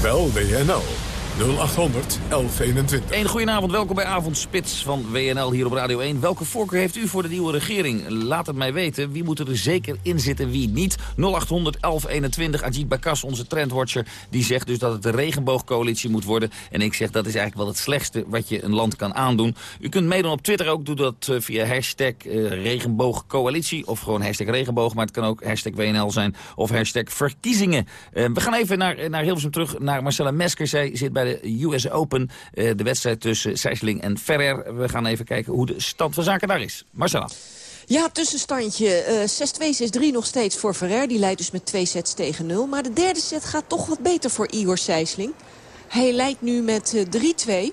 Bel WNL 0800 1121. Een goedenavond, welkom bij Avondspits van WNL hier op Radio 1. Welke voorkeur heeft u voor de nieuwe regering? Laat het mij weten. Wie moet er zeker in zitten, wie niet? 0800 1121. Ajit Bakas, onze trendwatcher, die zegt dus dat het de regenboogcoalitie moet worden. En ik zeg dat is eigenlijk wel het slechtste wat je een land kan aandoen. U kunt meedoen op Twitter ook. Doe dat eh, via hashtag eh, regenboogcoalitie of gewoon hashtag regenboog. Maar het kan ook hashtag WNL zijn of hashtag verkiezingen. Eh, we gaan even naar, naar Hilversum terug, naar Marcella Mesker. Zij zit bij de US Open. eh, de wedstrijd tussen Sijsling en Ferrer. We gaan even kijken hoe de stand van zaken daar is. Marcella. Ja, tussenstandje. eh 6-2, 6-3 nog steeds voor Ferrer. Die leidt dus met twee sets tegen 0. Maar de derde set gaat toch wat beter voor Igor Sijsling. Hij leidt nu met eh, 3-2.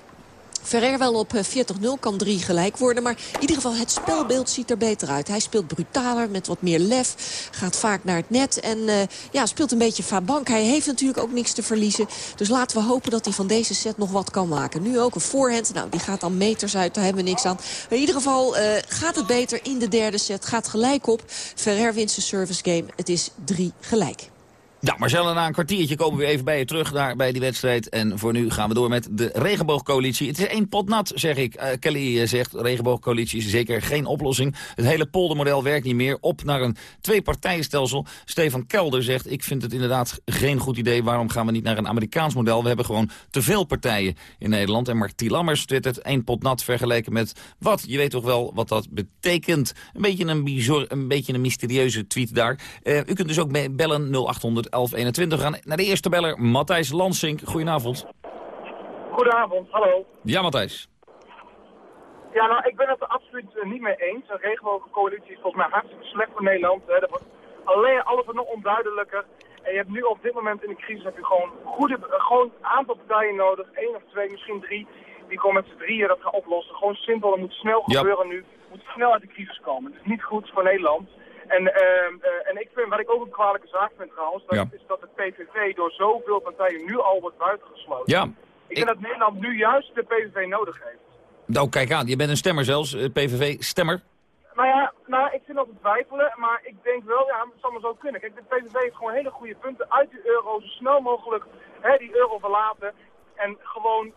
Ferrer wel op eh, 40-0, kan 3 gelijk worden. Maar in ieder geval, het spelbeeld ziet er beter uit. Hij speelt brutaler, met wat meer lef. Gaat vaak naar het net en eh, ja, speelt een beetje fabank. Hij heeft natuurlijk ook niks te verliezen. Dus laten we hopen dat hij van deze set nog wat kan maken. Nu ook een voorhand. Nou, die gaat dan meters uit, daar hebben we niks aan. Maar in ieder geval eh, gaat het beter in de derde set. Gaat gelijk op. Ferrer wint zijn service game. Het is 3 gelijk. Ja, Marcella, na een kwartiertje komen we weer even bij je terug daar bij die wedstrijd. En voor nu gaan we door met de regenboogcoalitie. Het is één pot nat, zeg ik. Eh, Kelly eh, zegt, regenboogcoalitie is zeker geen oplossing. Het hele poldermodel werkt niet meer. Op naar een twee-partijenstelsel. Stefan Kelder zegt, ik vind het inderdaad geen goed idee. Waarom gaan we niet naar een Amerikaans model? We hebben gewoon te veel partijen in Nederland. En Mark T. Lammers twittert, één pot nat vergeleken met wat? Je weet toch wel wat dat betekent. Een beetje een, bizar, een, beetje een mysterieuze tweet daar. Eh, u kunt dus ook bellen 0800 1121 gaan. Naar de eerste beller, Matthijs Lansink. Goedenavond. Goedenavond, hallo. Ja, Matthijs. Ja, nou, ik ben het er absoluut eh, niet mee eens. Een regenboogcoalitie is volgens mij hartstikke slecht voor Nederland. Hè. Dat wordt alleen alles nog onduidelijker. En je hebt nu op dit moment in de crisis heb je gewoon goede, eh, gewoon een aantal partijen nodig. Eén of twee, misschien drie. Die gewoon met z'n drieën dat gaan oplossen. Gewoon simpel, dat moet snel Ja. gebeuren nu. We moeten snel uit de crisis komen. Het is niet goed voor Nederland. En, ehm, eh, en ik vind, wat ik ook een kwalijke zaak vind trouwens, dat Ja. is dat de PVV door zoveel partijen nu al wordt buitengesloten. Ja. Ik denk dat Nederland nu juist de PVV nodig heeft. Nou, kijk aan. Je bent een stemmer zelfs, eh, PVV-stemmer. Nou ja, nou, ik vind dat te twijfelen, maar ik denk wel, ja, het zal maar zo kunnen. Kijk, de PVV heeft gewoon hele goede punten uit die euro, zo snel mogelijk hè, die euro verlaten en gewoon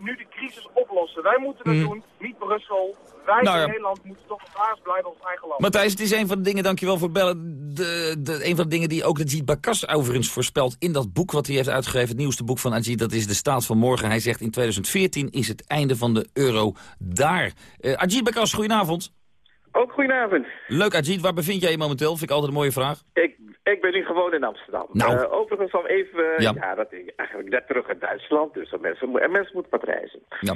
nu de crisis oplossen. Wij moeten dat Mhm. doen, niet Brussel. Wij Nou in Nederland moeten toch baas blijven op ons eigen land. Matthijs, het is een van de dingen, dankjewel voor het bellen. De, de, een van de dingen die ook Ajit Bakas overigens voorspelt in dat boek wat hij heeft uitgegeven, het nieuwste boek van Ajit, dat is De Staat van Morgen. Hij zegt in 2014 is het einde van de euro daar. Eh Ajit Bakas, goedenavond. Ook goedenavond. Leuk Ajit, waar bevind jij je momenteel? Vind ik altijd een mooie vraag. Ik, ik ben nu gewoon in Amsterdam. Nou. Eh, overigens al even, Ja. ja. dat ik eigenlijk net terug uit Duitsland, dus mensen, en mensen moeten wat reizen. Ja.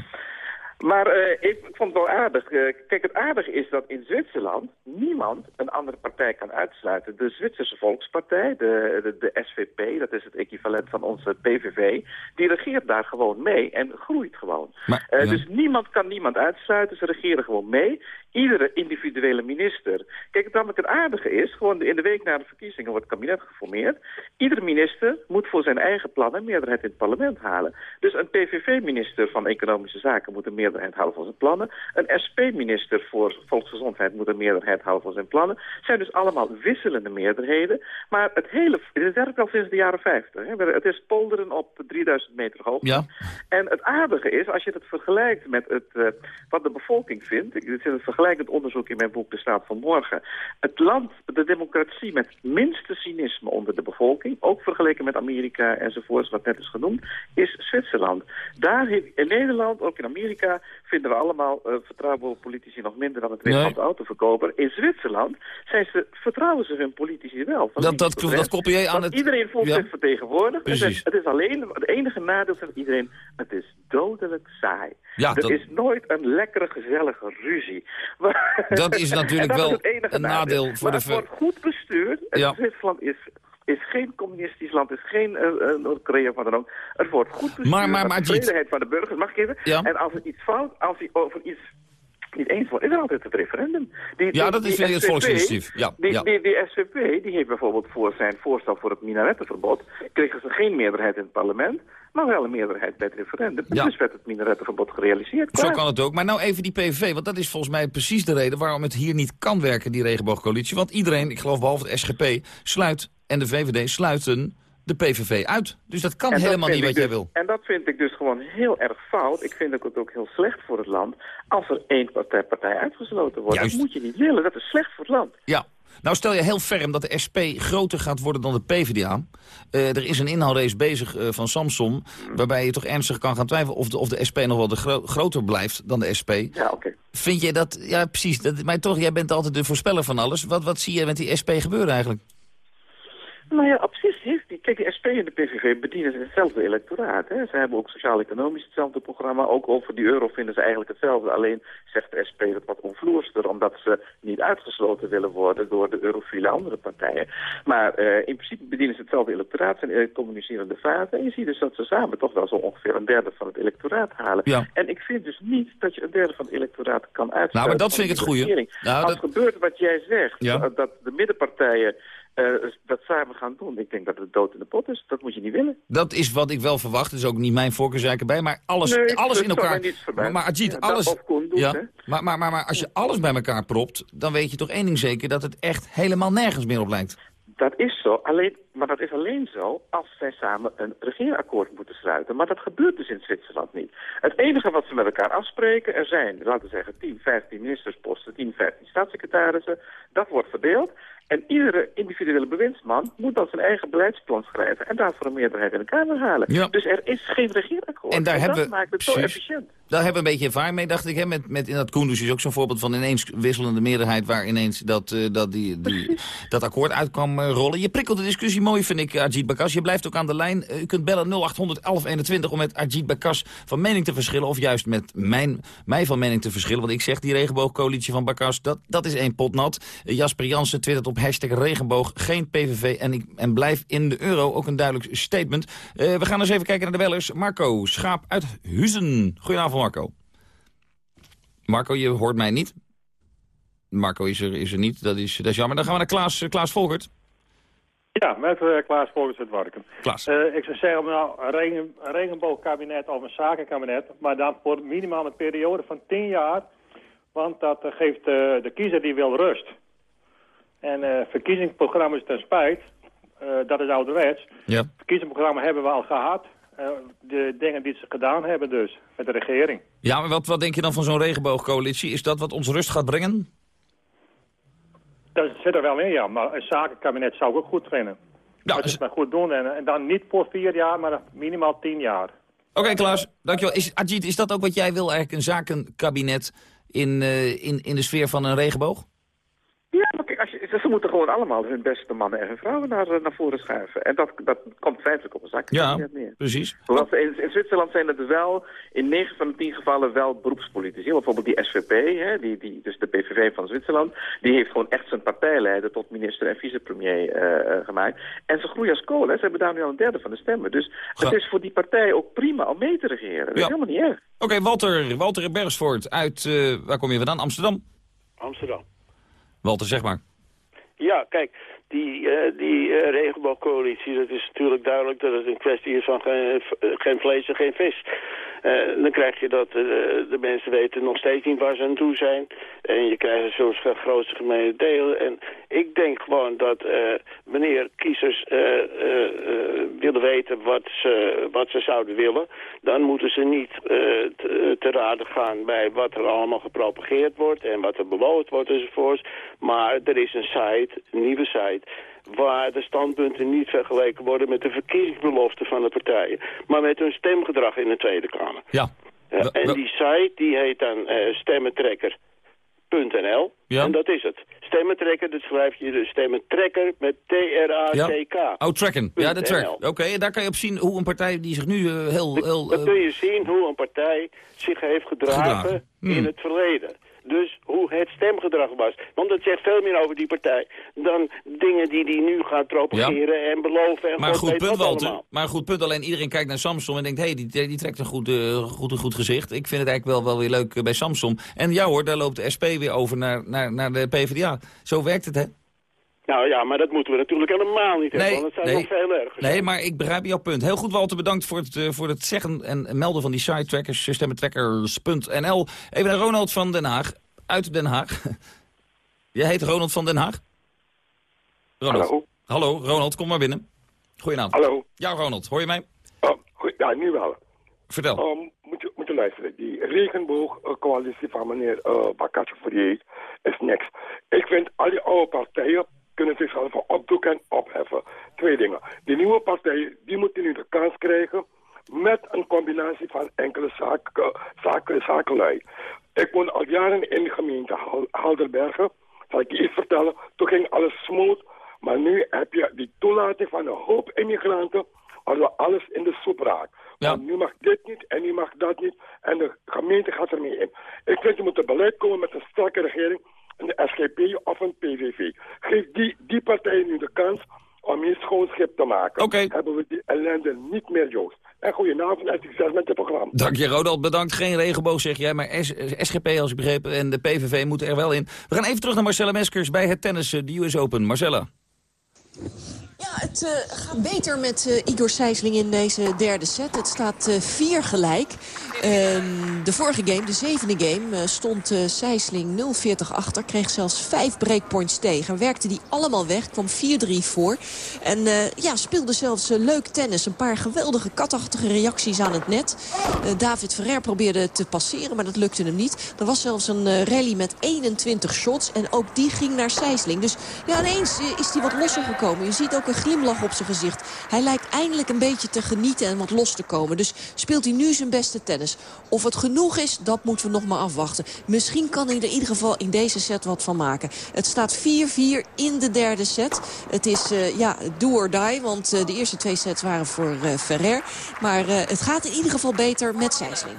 Maar eh, ik, ik vond het wel aardig. Eh, kijk, het aardige is dat in Zwitserland niemand een andere partij kan uitsluiten. De Zwitserse Volkspartij, de, de, de SVP, dat is het equivalent van onze PVV, die regeert daar gewoon mee en groeit gewoon. Maar, Eh, ja. Dus niemand kan niemand uitsluiten, ze regeren gewoon mee. Iedere individuele minister... Kijk, het namelijk het aardige is, gewoon in de week na de verkiezingen wordt het kabinet geformeerd. Iedere minister moet voor zijn eigen plannen een meerderheid in het parlement halen. Dus een PVV-minister van Economische Zaken moet een meerderheid halen van zijn plannen. Een SP-minister voor Volksgezondheid moet een meerderheid halen van zijn plannen. Het zijn dus allemaal wisselende meerderheden. Maar het hele, dit werkt al sinds de jaren 50. Hè. Het is polderen op 3000 meter hoog. Ja. En het aardige is, als je het vergelijkt met het, eh, wat de bevolking vindt... ik zit een vergelijkend onderzoek in mijn boek De Staat van Morgen... het land, de democratie met het minste cynisme onder de bevolking... ook vergeleken met Amerika enzovoorts, wat net is genoemd... is Zwitserland. Daar in Nederland, ook in Amerika... vinden we allemaal uh, vertrouwbare politici nog minder dan een tweedehands Nee. autoverkoper. In Zwitserland zijn ze, vertrouwen ze hun politici wel. Dat- dat- dat aan het- Iedereen voelt Ja. zich vertegenwoordigd. Het is, het is alleen, het enige nadeel van iedereen, het is dodelijk saai. Ja, er dat- is nooit een lekkere, gezellige ruzie. Maar- Dat is natuurlijk dat wel een nadeel voor de het wordt goed bestuurd. Ja. Zwitserland is, is geen communistisch land, is geen uh, uh, Noord-Korea of wat dan ook. Het wordt goed bestuurd. Maar- maar- maar, de tevredenheid van de burgers, mag ik even? Ja. En als er iets fout, als hij over iets niet eens wordt, is er altijd het referendum. Die, Ja, dat is weer het volksinitiatief. Ja, die, ja. Die, die SVP die heeft bijvoorbeeld voor zijn voorstel voor het minarettenverbod... kregen ze geen meerderheid in het parlement, maar wel een meerderheid bij het referendum. Ja. Dus werd het minarettenverbod gerealiseerd. Zo kan het ook. Maar nou even die PVV, want dat is volgens mij precies de reden... waarom het hier niet kan werken, die regenboogcoalitie. Want iedereen, ik geloof behalve de SGP, sluit en de VVD sluiten de PVV uit. Dus dat kan dat helemaal niet wat jij dus- wil. En dat vind ik dus gewoon heel erg fout. Ik vind het ook heel slecht voor het land als er één partij, partij uitgesloten wordt. Juist. Dat moet je niet willen, dat is slecht voor het land. Ja. Nou stel je heel ferm dat de SP groter gaat worden dan de PvdA. Eh, er is een inhaalrace bezig eh, van Samson... waarbij je toch ernstig kan gaan twijfelen... of de, of de SP nog wel de gro- groter blijft dan de SP. Ja, oké. Vind je dat... Ja, precies. Dat, maar toch, jij bent altijd de voorspeller van alles. Wat, wat zie je met die SP gebeuren eigenlijk? Nou ja, op zich heeft die... Kijk, de SP en de PVV bedienen hetzelfde electoraat. Hè. Ze hebben ook sociaal-economisch hetzelfde programma. Ook over die euro vinden ze eigenlijk hetzelfde. Alleen zegt de SP dat wat onvloerster... omdat ze niet uitgesloten willen worden door de eurofiele andere partijen. Maar eh, in principe bedienen ze hetzelfde electoraat. zijn eh, communicerende vaten. En je ziet dus dat ze samen toch wel zo ongeveer een derde van het electoraat halen. Ja. En ik vind dus niet dat je een derde van het electoraat kan uitsluiten. Nou, maar dat vind ik het regering. Nou, Als dat- gebeurt wat jij zegt, Ja. dat de middenpartijen eh, dat samen gaan doen. Ik denk dat het dood in de pot is. Dat moet je niet willen. Dat is wat ik wel verwacht. Dat is ook niet mijn voorkeurszaken bij. Maar alles, Nee, alles in elkaar... Maar, maar Ajit, Ja, alles... doet, ja, hè. maar, maar, maar, maar als je alles bij elkaar propt... dan weet je toch één ding zeker... dat het echt helemaal nergens meer op lijkt. Dat is zo, alleen, maar dat is alleen zo als zij samen een regeerakkoord moeten sluiten. Maar dat gebeurt dus in Zwitserland niet. Het enige wat ze met elkaar afspreken, er zijn, laten we zeggen, 10, 15 ministersposten, 10, 15 staatssecretarissen. Dat wordt verdeeld. En iedere individuele bewindsman moet dan zijn eigen beleidsplan schrijven en daarvoor een meerderheid in de Kamer halen. Ja. Dus er is geen regeerakkoord. En daar dat hebben we- maakt het zo efficiënt. Daar hebben we een beetje ervaring mee, dacht ik. Hè? Met, met in dat Koenders is ook zo'n voorbeeld van ineens wisselende meerderheid... waar ineens dat, eh, dat, die, die, dat akkoord uit kwam eh, rollen. Je prikkelt de discussie mooi, vind ik, Ajit Bakas. Je blijft ook aan de lijn. Eh, u kunt bellen 0800 1121 om met Ajit Bakas van mening te verschillen... of juist met mijn, mij van mening te verschillen. Want ik zeg, die regenboogcoalitie van Bakas, dat, dat is één pot nat. Jasper Jansen twittert op hashtag regenboog, geen PVV en, ik, en blijf in de euro. Ook een duidelijk statement. Eh, we gaan eens even kijken naar de bellers. Marco Schaap uit Huizen. Goedenavond, Marco. Marco, je hoort mij niet. Marco is er, is er niet, dat is, dat is jammer. Dan gaan we naar Klaas, eh, Klaas Volkert. Ja, met uh, Klaas Volkers uit Warken. Klaas. Uh, ik zou zeggen, nou, een, regen, een regenboogkabinet of een zakenkabinet, maar dan voor minimaal een periode van tien jaar. Want dat uh, geeft de kiezer die wil rust. En verkiezingsprogramma's ten spijt, dat is ouderwets. Ja. Verkiezingsprogramma hebben we al gehad. de dingen die ze gedaan hebben dus, met de regering. Ja, maar wat, wat denk je dan van zo'n regenboogcoalitie? Is dat wat ons rust gaat brengen? Dat zit er wel in, ja. Maar een zakenkabinet zou ik ook goed vinden. Ja, dat is maar goed doen. En, en, dan niet voor vier jaar, maar minimaal tien jaar. Oké, okay, Klaas. Dankjewel. Is, Ajit, is dat ook wat jij wil, eigenlijk een zakenkabinet in, uh, in, in de sfeer van een regenboog? Ja, maar kijk, als je, ze moeten gewoon allemaal hun beste mannen en hun vrouwen naar, naar voren schuiven. En dat, dat komt feitelijk op een zakenkabinet ja, neer. precies. Ze in, in Zwitserland zijn het wel, in 9 van de 10 gevallen wel beroepspolitici. Bijvoorbeeld die SVP, hè, die, die, dus de PVV van Zwitserland, die heeft gewoon echt zijn partijleider tot minister en vicepremier uh, gemaakt. En ze groeien als kolen, ze hebben daar nu al een derde van de stemmen. Dus Ga. het is voor die partij ook prima om mee te regeren. Dat ja. is helemaal niet erg. Oké, okay, Walter, Walter Bersvoort uit, uh, waar kom je vandaan? Amsterdam? Amsterdam. Walter, zeg maar. Ja, kijk, die, eh, die eh, regenboogcoalitie, dat is natuurlijk duidelijk dat het een kwestie is van geen, eh, geen vlees en geen vis. Eh, dan krijg je dat eh, de mensen weten nog steeds niet waar ze aan toe zijn. En je krijgt soms het grootste gemene deel. En ik denk gewoon dat eh, wanneer kiezers willen weten wat ze, wat ze zouden willen... dan moeten ze niet te, te raden gaan bij wat er allemaal gepropageerd wordt... en wat er beloofd wordt enzovoorts. Maar er is een site, een nieuwe site waar de standpunten niet vergeleken worden met de verkiezingsbeloften van de partijen, maar met hun stemgedrag in de Tweede Kamer. Ja. Eh, en die site die heet dan eh, stemmentrekker.nl. Ja. En dat is het. Stemmentrekker, dat schrijf je de stemmentrekker met T-R-A-C-K. Oh, tracken. Ja, dat werkt. Oké, en daar kan je op zien hoe een partij die zich nu eh, heel... heel Dan eh, kun je zien hoe een partij zich heeft gedragen, Gedragen. Hmm. in het verleden. Dus hoe het stemgedrag was. Want dat zegt veel meer over die partij dan dingen die die nu gaat propageren en beloven. En maar God goed punt, Walter. allemaal. Maar goed punt. Alleen iedereen kijkt naar Samsung en denkt... hé, hey, die, die trekt een goed, eh, goed, een goed gezicht. Ik vind het eigenlijk wel, wel weer leuk eh, bij Samsung. En ja hoor, daar loopt de SP weer over naar, naar, naar de PvdA. Zo werkt het, hè? Nou ja, maar dat moeten we natuurlijk helemaal niet hebben, Nee, want het zijn nee. nog veel erger. Nee, maar ik begrijp jouw punt. Heel goed, Walter. Bedankt voor het, eh, voor het zeggen en melden van die site trackers, stemmentrekkers.nl. Even naar Ronald van Den Haag. Uit Den Haag. Jij heet Ronald van Den Haag? Ronald. Hallo. Hallo, Ronald, kom maar binnen. Goedenavond. Hallo. Ja, Ronald, hoor je mij? Oh, goed, ja, nu wel. Vertel. Um, moet, je, moet je luisteren. Die regenboogcoalitie van meneer uh, Bakatje Fourier is niks. Ik vind al die oude partijen kunnen zichzelf opdoeken en opheffen. Twee dingen. Die nieuwe partijen, die moeten nu de kans krijgen met een combinatie van enkele zaken, zaken, zakenlui. Ik woon al jaren in de gemeente Hal- Helderbergen. Zal ik je iets vertellen? Toen ging alles smooth. Maar nu heb je die toelating van een hoop immigranten, waardoor alles in de soep raakt. Want nu mag dit niet en nu mag dat niet. En de gemeente gaat ermee in. Ik vind je moet een beleid komen met een sterke regering, een SGP of een PVV. Geef die, die partijen nu de kans om hier schoon schip te maken. Hebben we die ellende niet meer, Joost. En goedenavond en succes met het programma. Dank je, Ronald. Bedankt. Geen regenboog, zeg jij. Maar S- SGP, als ik begrepen, en de PVV moeten er wel in. We gaan even terug naar Marcella Meskers bij het tennis, eh, de US Open. Marcella. Ja, het eh, gaat beter met eh, Igor Sijsling in deze derde set. Het staat eh, vier gelijk. Ehm, de vorige game, de zevende game, eh, stond eh Sijsling 0-40 achter. Kreeg zelfs vijf breakpoints tegen. Werkte die allemaal weg, kwam 4-3 voor. En eh, ja, speelde zelfs leuk tennis. Een paar geweldige katachtige reacties aan het net. David Ferrer probeerde te passeren, maar dat lukte hem niet. Er was zelfs een rally met 21 shots. En ook die ging naar Sijsling. Dus ja, ineens is hij wat losser gekomen. Je ziet ook een glimlach op zijn gezicht. Hij lijkt eindelijk een beetje te genieten en wat los te komen. Dus speelt hij nu zijn beste tennis. Of het genoeg is, dat moeten we nog maar afwachten. Misschien kan hij er in ieder geval in deze set wat van maken. Het staat 4-4 in de derde set. Het is eh, ja, do or die, want eh, de eerste twee sets waren voor eh, Ferrer. Maar het gaat in ieder geval beter met Sijsling.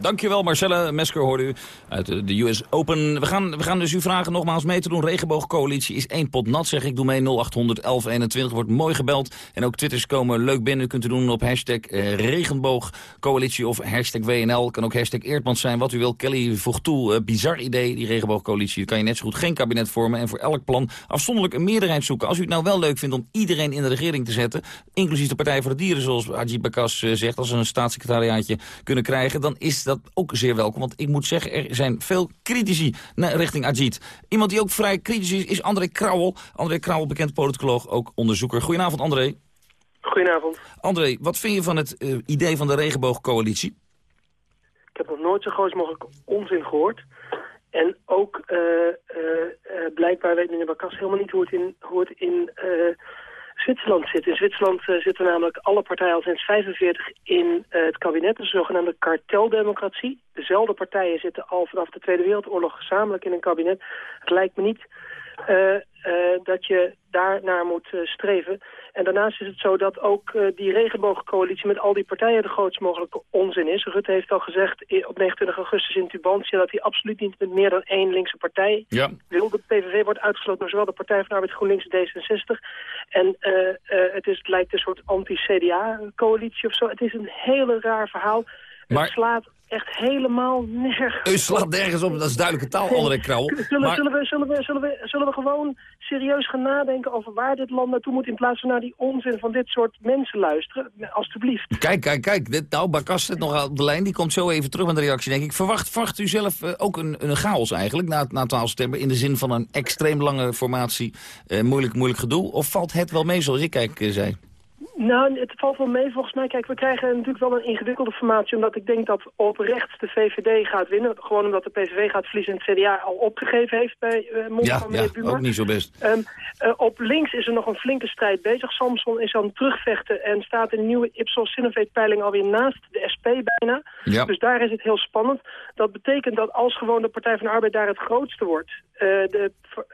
Dankjewel, Marcella Mesker hoorde u uit de US Open. We gaan, we gaan dus u vragen nogmaals mee te doen. Regenboogcoalitie is één pot nat, zeg ik. Doe mee 0800 1121. Wordt mooi gebeld. En ook twitters komen leuk binnen. U kunt u doen op hashtag eh, regenboogcoalitie of hashtag WNL. Kan ook hashtag Eertmans zijn, wat u wil. Kelly voegt toe, eh, bizar idee, die regenboogcoalitie. Kan je net zo goed geen kabinet vormen en voor elk plan afzonderlijk een meerderheid zoeken. Als u het nou wel leuk vindt om iedereen in de regering te zetten, inclusief de Partij voor de Dieren, zoals Ajit Bakas eh, zegt, als ze een staatssecretariaatje kunnen krijgen, dan is dat ook zeer welkom. Want ik moet zeggen, er zijn veel critici naar, richting Ajit. Iemand die ook vrij kritisch is, is André Krauwel. André Krauwel, bekend politicoloog, ook onderzoeker. Goedenavond, André. Goedenavond. André, wat vind je van het eh, idee van de regenboogcoalitie? Ik heb nog nooit zo groot mogelijk onzin gehoord. En ook eh, eh, blijkbaar weet meneer Bakas helemaal niet hoe het in, hoe het in Zwitserland zit. In Zwitserland eh, zitten namelijk alle partijen al sinds 45 in eh, het kabinet. De zogenaamde karteldemocratie. Dezelfde partijen zitten al vanaf de Tweede Wereldoorlog gezamenlijk in een kabinet. Het lijkt me niet eh, dat je daar naar moet streven. En daarnaast is het zo dat ook eh, die regenboogcoalitie met al die partijen de grootst mogelijke onzin is. Rutte heeft al gezegd op 29 augustus in Tubantia dat hij absoluut niet met meer dan één linkse partij Ja. wil. De PVV wordt uitgesloten door zowel de Partij van de Arbeid GroenLinks D66. En eh, eh, het, is, het lijkt een soort anti-CDA-coalitie of zo. Het is een hele raar verhaal. Maar- Het slaat echt helemaal nergens U slaat nergens op, dat is duidelijke taal, André Krauwel. Zullen, Maar- zullen, we, zullen, we, zullen, we, zullen we gewoon serieus gaan nadenken over waar dit land naartoe moet... in plaats van naar die onzin van dit soort mensen luisteren? Alsjeblieft. Kijk, kijk, kijk. Dit, nou, Bakas zit nog op de lijn. Die komt zo even terug met de reactie, denk ik. Verwacht, verwacht u zelf eh, ook een, een chaos eigenlijk na, na 12 september... in de zin van een extreem lange formatie, eh, moeilijk, moeilijk gedoe? Of valt het wel mee, zoals ik kijk, eh, zei? Nou, het valt wel mee volgens mij. Kijk, we krijgen natuurlijk wel een ingewikkelde formatie... omdat ik denk dat oprecht de VVD gaat winnen. Gewoon omdat de PVV gaat verliezen en het CDA al opgegeven heeft bij eh mond Ja, van ja, meneer Buma. ook niet zo best. Ehm, eh, op links is er nog een flinke strijd bezig. Samson is aan het terugvechten en staat in de nieuwe Ipsos Sinovate-peiling alweer naast de SP bijna. Ja. Dus daar is het heel spannend. Dat betekent dat als gewoon de Partij van de Arbeid daar het grootste wordt, eh, de,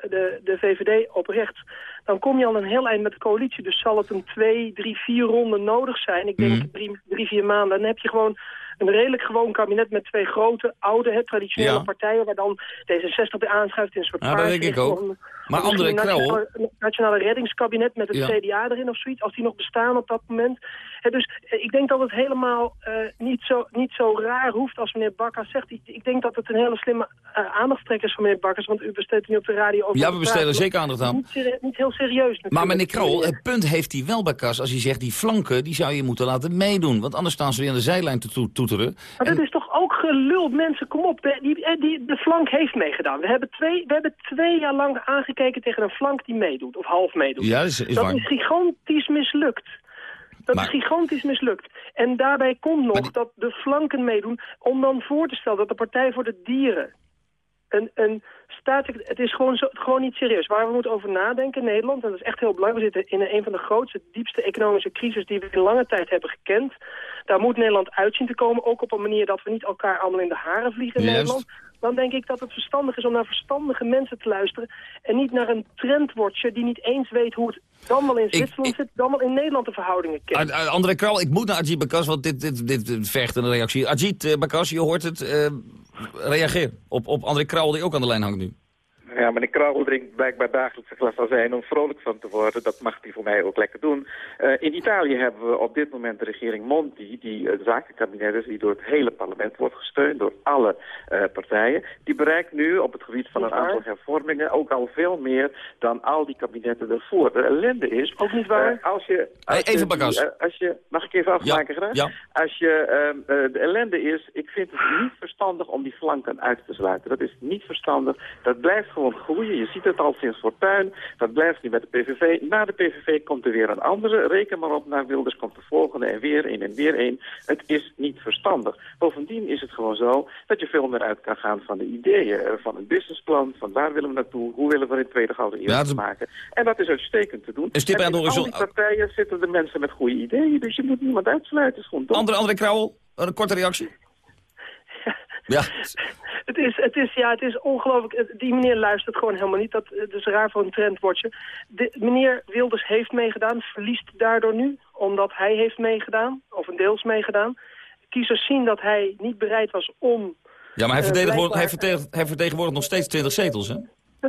de, de VVD oprecht, dan kom je al een heel eind met de coalitie. Dus zal het een twee, drie, vier ronden nodig zijn. Ik denk Mhm. drie, drie, vier maanden. Dan heb je gewoon een redelijk gewoon kabinet met twee grote, oude, hè, traditionele Ja. partijen... waar dan D66 bij aanschuift in een soort Ja, dat denk ik ook. een- Maar André een nationale, nationale reddingskabinet met het Ja. CDA erin of zoiets, als die nog bestaan op dat moment. Dus eh, ik denk dat het helemaal eh, niet, zo, niet zo raar hoeft als meneer Bakker zegt. Ik, ik denk dat het een hele slimme uh, aandachtstrek is van meneer Bakkers, want u besteedt nu op de radio over... Ja, we besteden zeker aandacht aan. Niet, niet heel serieus natuurlijk. Maar meneer Krauwel, het punt heeft hij wel, Bakas, als hij zegt... die flanken, die zou je moeten laten meedoen. Want anders staan ze weer aan de zijlijn te to- toeteren. Maar dat is toch ook gelul, mensen, kom op. De, die, die, de flank heeft meegedaan. We hebben, twee, we hebben twee jaar lang aangekeken tegen een flank die meedoet, of half meedoet. Ja, is- is dat waar. is gigantisch mislukt. Dat Maar- is gigantisch mislukt. En daarbij komt nog dat de flanken meedoen om dan voor te stellen dat de Partij voor de Dieren een, een staat, het is gewoon, zo, gewoon niet serieus. Waar we moeten over nadenken in Nederland, en dat is echt heel belangrijk, we zitten in een van de grootste, diepste economische crisis die we in lange tijd hebben gekend. Daar moet Nederland uitzien te komen, ook op een manier dat we niet elkaar allemaal in de haren vliegen in Juist. Nederland. Dan denk ik dat het verstandig is om naar verstandige mensen te luisteren en niet naar een trendwatcher die niet eens weet hoe het dan wel in Zwitserland zit, dan wel in Nederland de verhoudingen kent. André Krauwel, ik moet naar Ajit Bakas, want dit, dit, dit, vergt een reactie. Ajit uh, Bakas, je hoort het. Uh, reageer op, op André Krauwel, die ook aan de lijn hangt nu. Ja, meneer Krauwel drinkt blijkbaar dagelijks een glas azijn om vrolijk van te worden. Dat mag hij voor mij ook lekker doen. Uh, in Italië hebben we op dit moment de regering Monti, die uh, zakenkabinet is, die door het hele parlement wordt gesteund, door alle uh, partijen. Die bereikt nu op het gebied van een aantal hervormingen ook al veel meer dan al die kabinetten ervoor. De ellende is... Ook niet waar? als je, als hey, even Bakas. Als je, mag ik even afmaken ja, graag? Ja. Als je, uh, de ellende is, ik vind het niet verstandig om die flanken uit te sluiten. Dat is niet verstandig. Dat blijft gewoon groeien. Je ziet het al sinds Fortuin. Dat blijft nu met de PVV. Na de PVV komt er weer een andere. Reken maar op, naar Wilders komt de volgende en weer een en weer een. Het is niet verstandig. Bovendien is het gewoon zo dat je veel meer uit kan gaan van de ideeën. Van een businessplan, van waar willen we naartoe, hoe willen we in tweede gouden eeuw Ja, het maken. En dat is uitstekend te doen. Een stip En aan de in al die partijen zitten de mensen met goede ideeën. Dus je moet niemand uitsluiten. Het is gewoon dom. André, André Krauwel, een korte reactie. Ja, Het is, het is, ja, het is ongelooflijk. Die meneer luistert gewoon helemaal niet. Dat, het is raar voor een trendwatcher. De, meneer Wilders heeft meegedaan, verliest daardoor nu. Omdat hij heeft meegedaan, of een deels meegedaan. Kiezers zien dat hij niet bereid was om... ja maar hij eh, hij, hij vertegenwoordigt nog steeds 20 zetels, hè?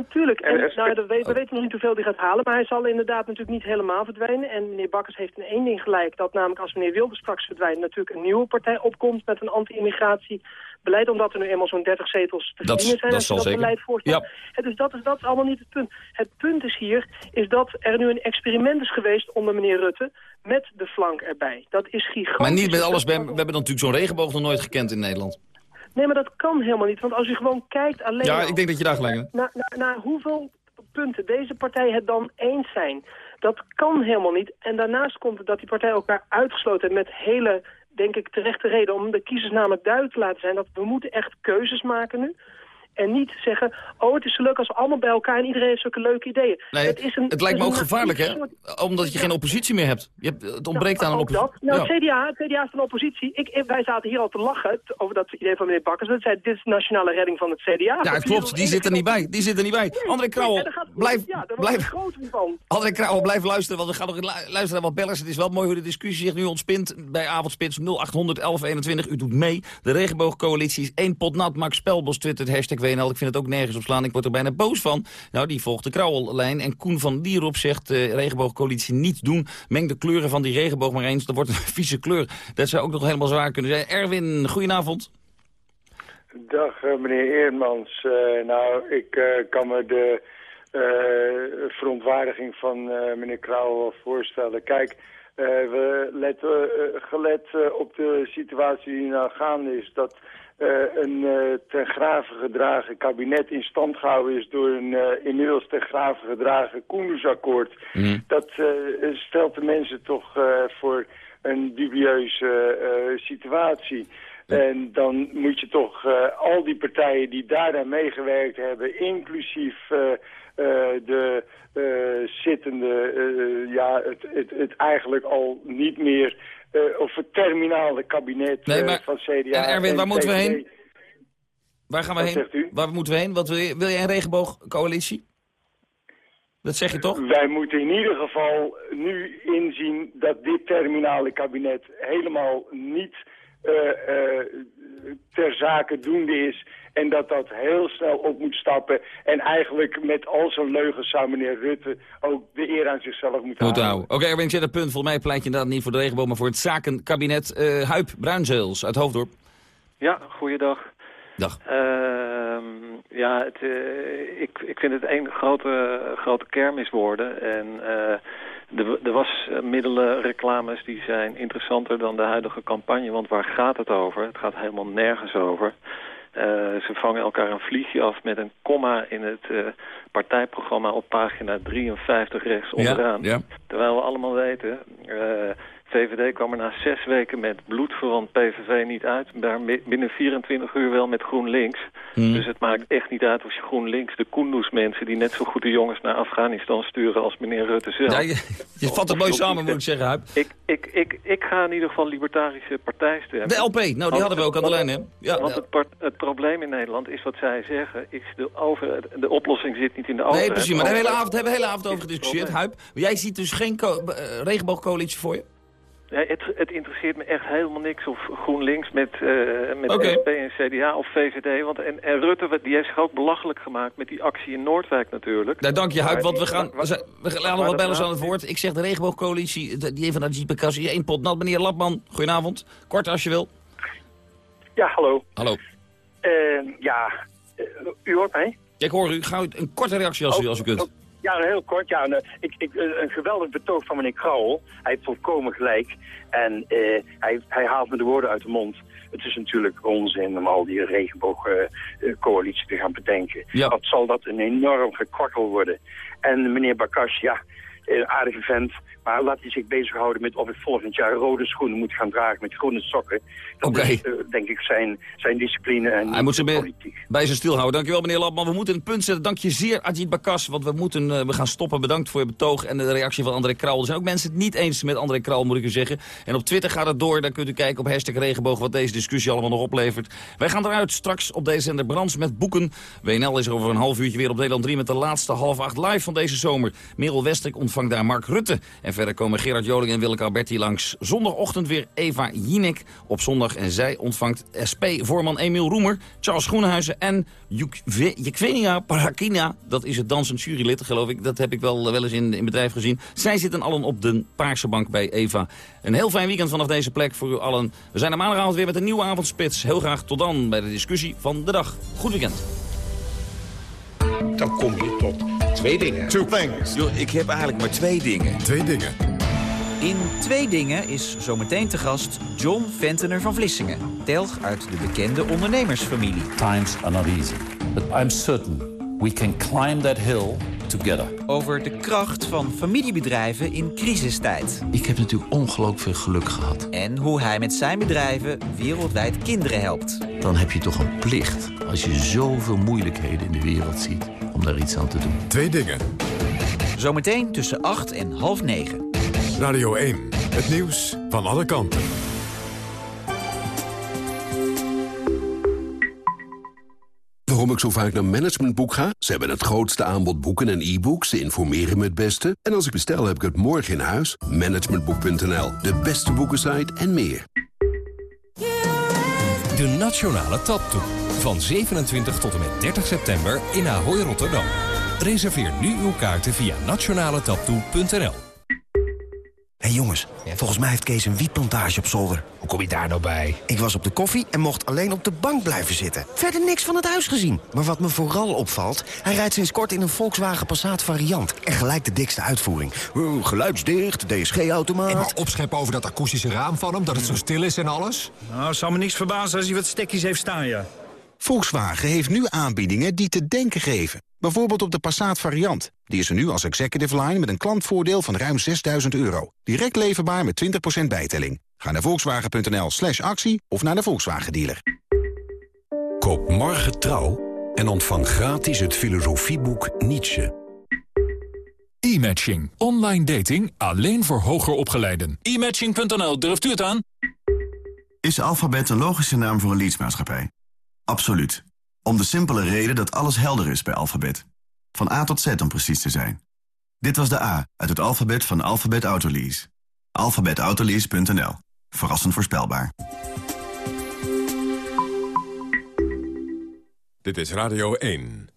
Natuurlijk. En, nou, we weten nog niet hoeveel hij gaat halen. Maar hij zal inderdaad natuurlijk niet helemaal verdwijnen. En meneer Bakkers heeft in één ding gelijk. Dat namelijk als meneer Wilders straks verdwijnt... natuurlijk een nieuwe partij opkomt met een anti-immigratiebeleid. Omdat er nu eenmaal zo'n 30 zetels te Dat- verdienen zijn. dat als zal dat zeker. beleid voorstelt. Ja. Hè, Dus dat is, dat is allemaal niet het punt. Het punt is hier is dat er nu een experiment is geweest onder meneer Rutte... met de flank erbij. Dat is gigantisch. Maar niet met alles. We hebben, we hebben natuurlijk zo'n regenboog nog nooit gekend in Nederland. Nee, maar dat kan helemaal niet. Want als u gewoon kijkt alleen Ja, ik denk dat je daar gelijk hebt. naar, naar, naar hoeveel punten deze partijen het dan eens zijn. Dat kan helemaal niet. En daarnaast komt het dat die partijen elkaar uitgesloten hebben met hele, denk ik, terechte reden. Om de kiezers namelijk duidelijk te laten zijn dat we moeten echt keuzes maken nu. En niet zeggen, oh het is zo leuk als we allemaal bij elkaar en iedereen heeft zulke leuke ideeën. Nee, het, is een, het lijkt me ook gevaarlijk, hè? Omdat je geen oppositie meer hebt. Je hebt het ontbreekt aan een oppositie. Nou, het CDA, het CDA is een oppositie. Ik, wij zaten hier al te lachen over dat idee van meneer Bakkers. Dat zei, dit is de nationale redding van het CDA. Ja, het klopt. Die zit er niet bij. Die zit er niet bij. André Krauwel, blijf, Ja, blijf, van. André Krauwel, blijf luisteren, want we gaan nog lu- luisteren naar wat bellers. Het is wel mooi hoe de discussie zich nu ontspint bij Avondspits 0800 1121. U doet mee. De regenboogcoalitie is één pot nat. Max Spelbos twittert hashtag Ik vind het ook nergens op slaan. Ik word er bijna boos van. Nou, die volgt de Krauwellijn. En Koen van Dierop zegt, eh regenboogcoalitie niet doen. Meng de kleuren van die regenboog maar eens. Dat wordt een vieze kleur. Dat zou ook nog helemaal zwaar kunnen zijn. Erwin, goedenavond. Dag eh, meneer Eermans. Eh, nou, ik kan me de eh, verontwaardiging van meneer Krauw wel voorstellen. Kijk, we letten, gelet op de situatie die nou gaande is... dat een eh, ten grave gedragen kabinet in stand gehouden is... door een eh, inmiddels ten grave gedragen Koendersakkoord. Dat eh, stelt de mensen toch eh, voor een dubieuze eh, situatie. En dan moet je toch eh, al die partijen die daaraan meegewerkt hebben... inclusief eh, eh, de eh, zittende, eh, ja, het, het, het eigenlijk al niet meer... eh, of het terminale kabinet Nee, eh, maar- van CDA... en Erwin, waar moeten we heen? Waar gaan we Wat heen? Waar moeten we heen? Wat wil, je, wil jij een regenboogcoalitie? Dat zeg je toch? Wij moeten in ieder geval nu inzien dat dit terminale kabinet helemaal niet eh, ter zake doende is. En dat dat heel snel op moet stappen. En eigenlijk met al zijn leugens zou meneer Rutte ook de eer aan zichzelf moeten Moet houden. houden. Oké, Erwin, ik zet een punt. Volgens mij pleit je inderdaad niet voor de regenboog, maar voor het zakenkabinet uh, Huip Bruinzeels uit Hoofddorp. Ja, goeiedag. Dag. Ehm, ja, het, eh, ik, ik vind het één grote, grote kermis worden. En eh, de, de wasmiddelen, reclames, die zijn interessanter dan de huidige campagne. Want waar gaat het over? Het gaat helemaal nergens over. Uh, ze vangen elkaar een vliegje af met een komma in het uh, partijprogramma op pagina 53 rechts onderaan. Ja, ja. Terwijl we allemaal weten, uh, VVD kwam er na zes weken met bloedverwant PVV niet uit. Maar binnen 24 uur wel met GroenLinks. Mm. Dus het maakt echt niet uit of je GroenLinks, de Kunduz mensen... die net zo goed de jongens naar Afghanistan sturen als meneer Rutte zelf. Ja, je, je vat het mooi samen, moet ik zeggen, Huip. Ik, ik, ik, ik ga in ieder geval Libertarische Partij stemmen. De LP, nou die want, hadden we ook aan de lijn, hè? Ja, want het, probleem in Nederland is wat zij zeggen... Is de, over, de oplossing zit niet in de overheid. Nee, precies, maar daar hebben we de hele avond, hele avond over gediscussieerd, Huip. Jij ziet dus geen uh, regenboogcoalitie voor je? Ja, het, het, interesseert me echt helemaal niks of GroenLinks met, uh, met okay. SP en CDA of VVD. Want, en, en Rutte die heeft zich ook belachelijk gemaakt met die actie in Noordwijk natuurlijk. Nou, dank je, Huip, want we gaan, we, zijn, we gaan laten wat bellen aan het woord. Ik zeg de regenboogcoalitie, die even naar de Jeepekassie, één pot nat. Meneer Lapman, goedenavond. Kort als je wil. Ja, hallo. Hallo. Uh, ja, uh, u hoort mij? Ja, ik hoor u. Ga een korte reactie als, u, als u kunt. Ja, heel kort. Ja, een, ik, ik, een geweldig betoog van meneer Krauwel. Hij heeft volkomen gelijk. En uh, hij, hij haalt me de woorden uit de mond. Het is natuurlijk onzin om al die regenboogcoalitie uh, te gaan bedenken. Ja. Wat zal dat een enorm gekwakkel worden. En meneer Bakas, ja, een aardige vent. Maar laat hij zich bezighouden met of ik volgend jaar rode schoenen moet gaan dragen met groene sokken. Dat okay. is, uh, denk ik, zijn, zijn discipline en Hij moet ze bij, bij zijn stil houden. Dankjewel, meneer Lapman. We moeten een punt zetten. Dank je zeer, Ajit Bakas. Want we moeten uh, we gaan stoppen. Bedankt voor je betoog en de reactie van André Krauw. Er zijn ook mensen het niet eens met André Krauw, moet ik u zeggen. En op Twitter gaat het door. Dan kunt u kijken op hashtag regenboog wat deze discussie allemaal nog oplevert. Wij gaan eruit straks op deze zender Brands met boeken. WNL is er over een half uurtje weer op Nederland 3 met de laatste half acht live van deze zomer. Merel Westrik ontvangt daar Mark Rutte. En verder komen Gerard Joling en Willeke Alberti langs. Zondagochtend weer Eva Jinek op zondag. En zij ontvangt SP-voorman Emiel Roemer, Charles Groenhuizen en Jekvenia Parakina. Dat is het dansend jurylid, geloof ik. Dat heb ik wel, wel eens in, in bedrijf gezien. Zij zitten allen op de paarse bank bij Eva. Een heel fijn weekend vanaf deze plek voor u allen. We zijn er maandagavond weer met een nieuwe avondspits. Heel graag tot dan bij de discussie van de dag. Goed weekend. Dan kom je tot twee dingen. Two things. Yo, ik heb eigenlijk maar twee dingen. Twee dingen. In Twee Dingen is zometeen te gast John Ventener van Vlissingen. Telg uit de bekende ondernemersfamilie. Times are not easy, but I'm certain we can climb that hill together. Over de kracht van familiebedrijven in crisistijd. Ik heb natuurlijk ongelooflijk veel geluk gehad. En hoe hij met zijn bedrijven wereldwijd kinderen helpt. Dan heb je toch een plicht, als je zoveel moeilijkheden in de wereld ziet, om daar iets aan te doen. Twee dingen. Zometeen tussen 8 en half 9. Radio 1, het nieuws van alle kanten. Waarom ik zo vaak naar Managementboek ga? Ze hebben het grootste aanbod boeken en e-books. Ze informeren me het beste. En als ik bestel, heb ik het morgen in huis. Managementboek.nl, de beste boekensite en meer. De Nationale Taptoe. Van 27 tot en met 30 september in Ahoy Rotterdam. Reserveer nu uw kaarten via nationaletaptoe.nl. Hé hey jongens, volgens mij heeft Kees een wietplantage op zolder. Hoe kom je daar nou bij? Ik was op de koffie en mocht alleen op de bank blijven zitten. Verder niks van het huis gezien. Maar wat me vooral opvalt, hij rijdt sinds kort in een Volkswagen Passat variant. En gelijk de dikste uitvoering. Uh, geluidsdicht, DSG-automaat. En maar opscheppen over dat akoestische raam van hem, dat het zo stil is en alles? Nou, zal me niks verbazen als hij wat stekjes heeft staan, ja. Volkswagen heeft nu aanbiedingen die te denken geven. Bijvoorbeeld op de Passat variant. Die is er nu als executive line met een klantvoordeel van ruim 6000 euro. Direct leverbaar met 20% bijtelling. Ga naar volkswagen.nl slash actie of naar de Volkswagen dealer. Koop morgen trouw en ontvang gratis het filosofieboek Nietzsche. E-matching. Online dating alleen voor hoger opgeleiden. E-matching.nl, durft u het aan? Is Alphabet een logische naam voor een leadsmaatschappij? Absoluut. Om de simpele reden dat alles helder is bij Alphabet. Van A tot Z om precies te zijn. Dit was de A uit het alfabet van Alphabet Autolease. alphabetautolease.nl. Verrassend voorspelbaar. Dit is Radio 1.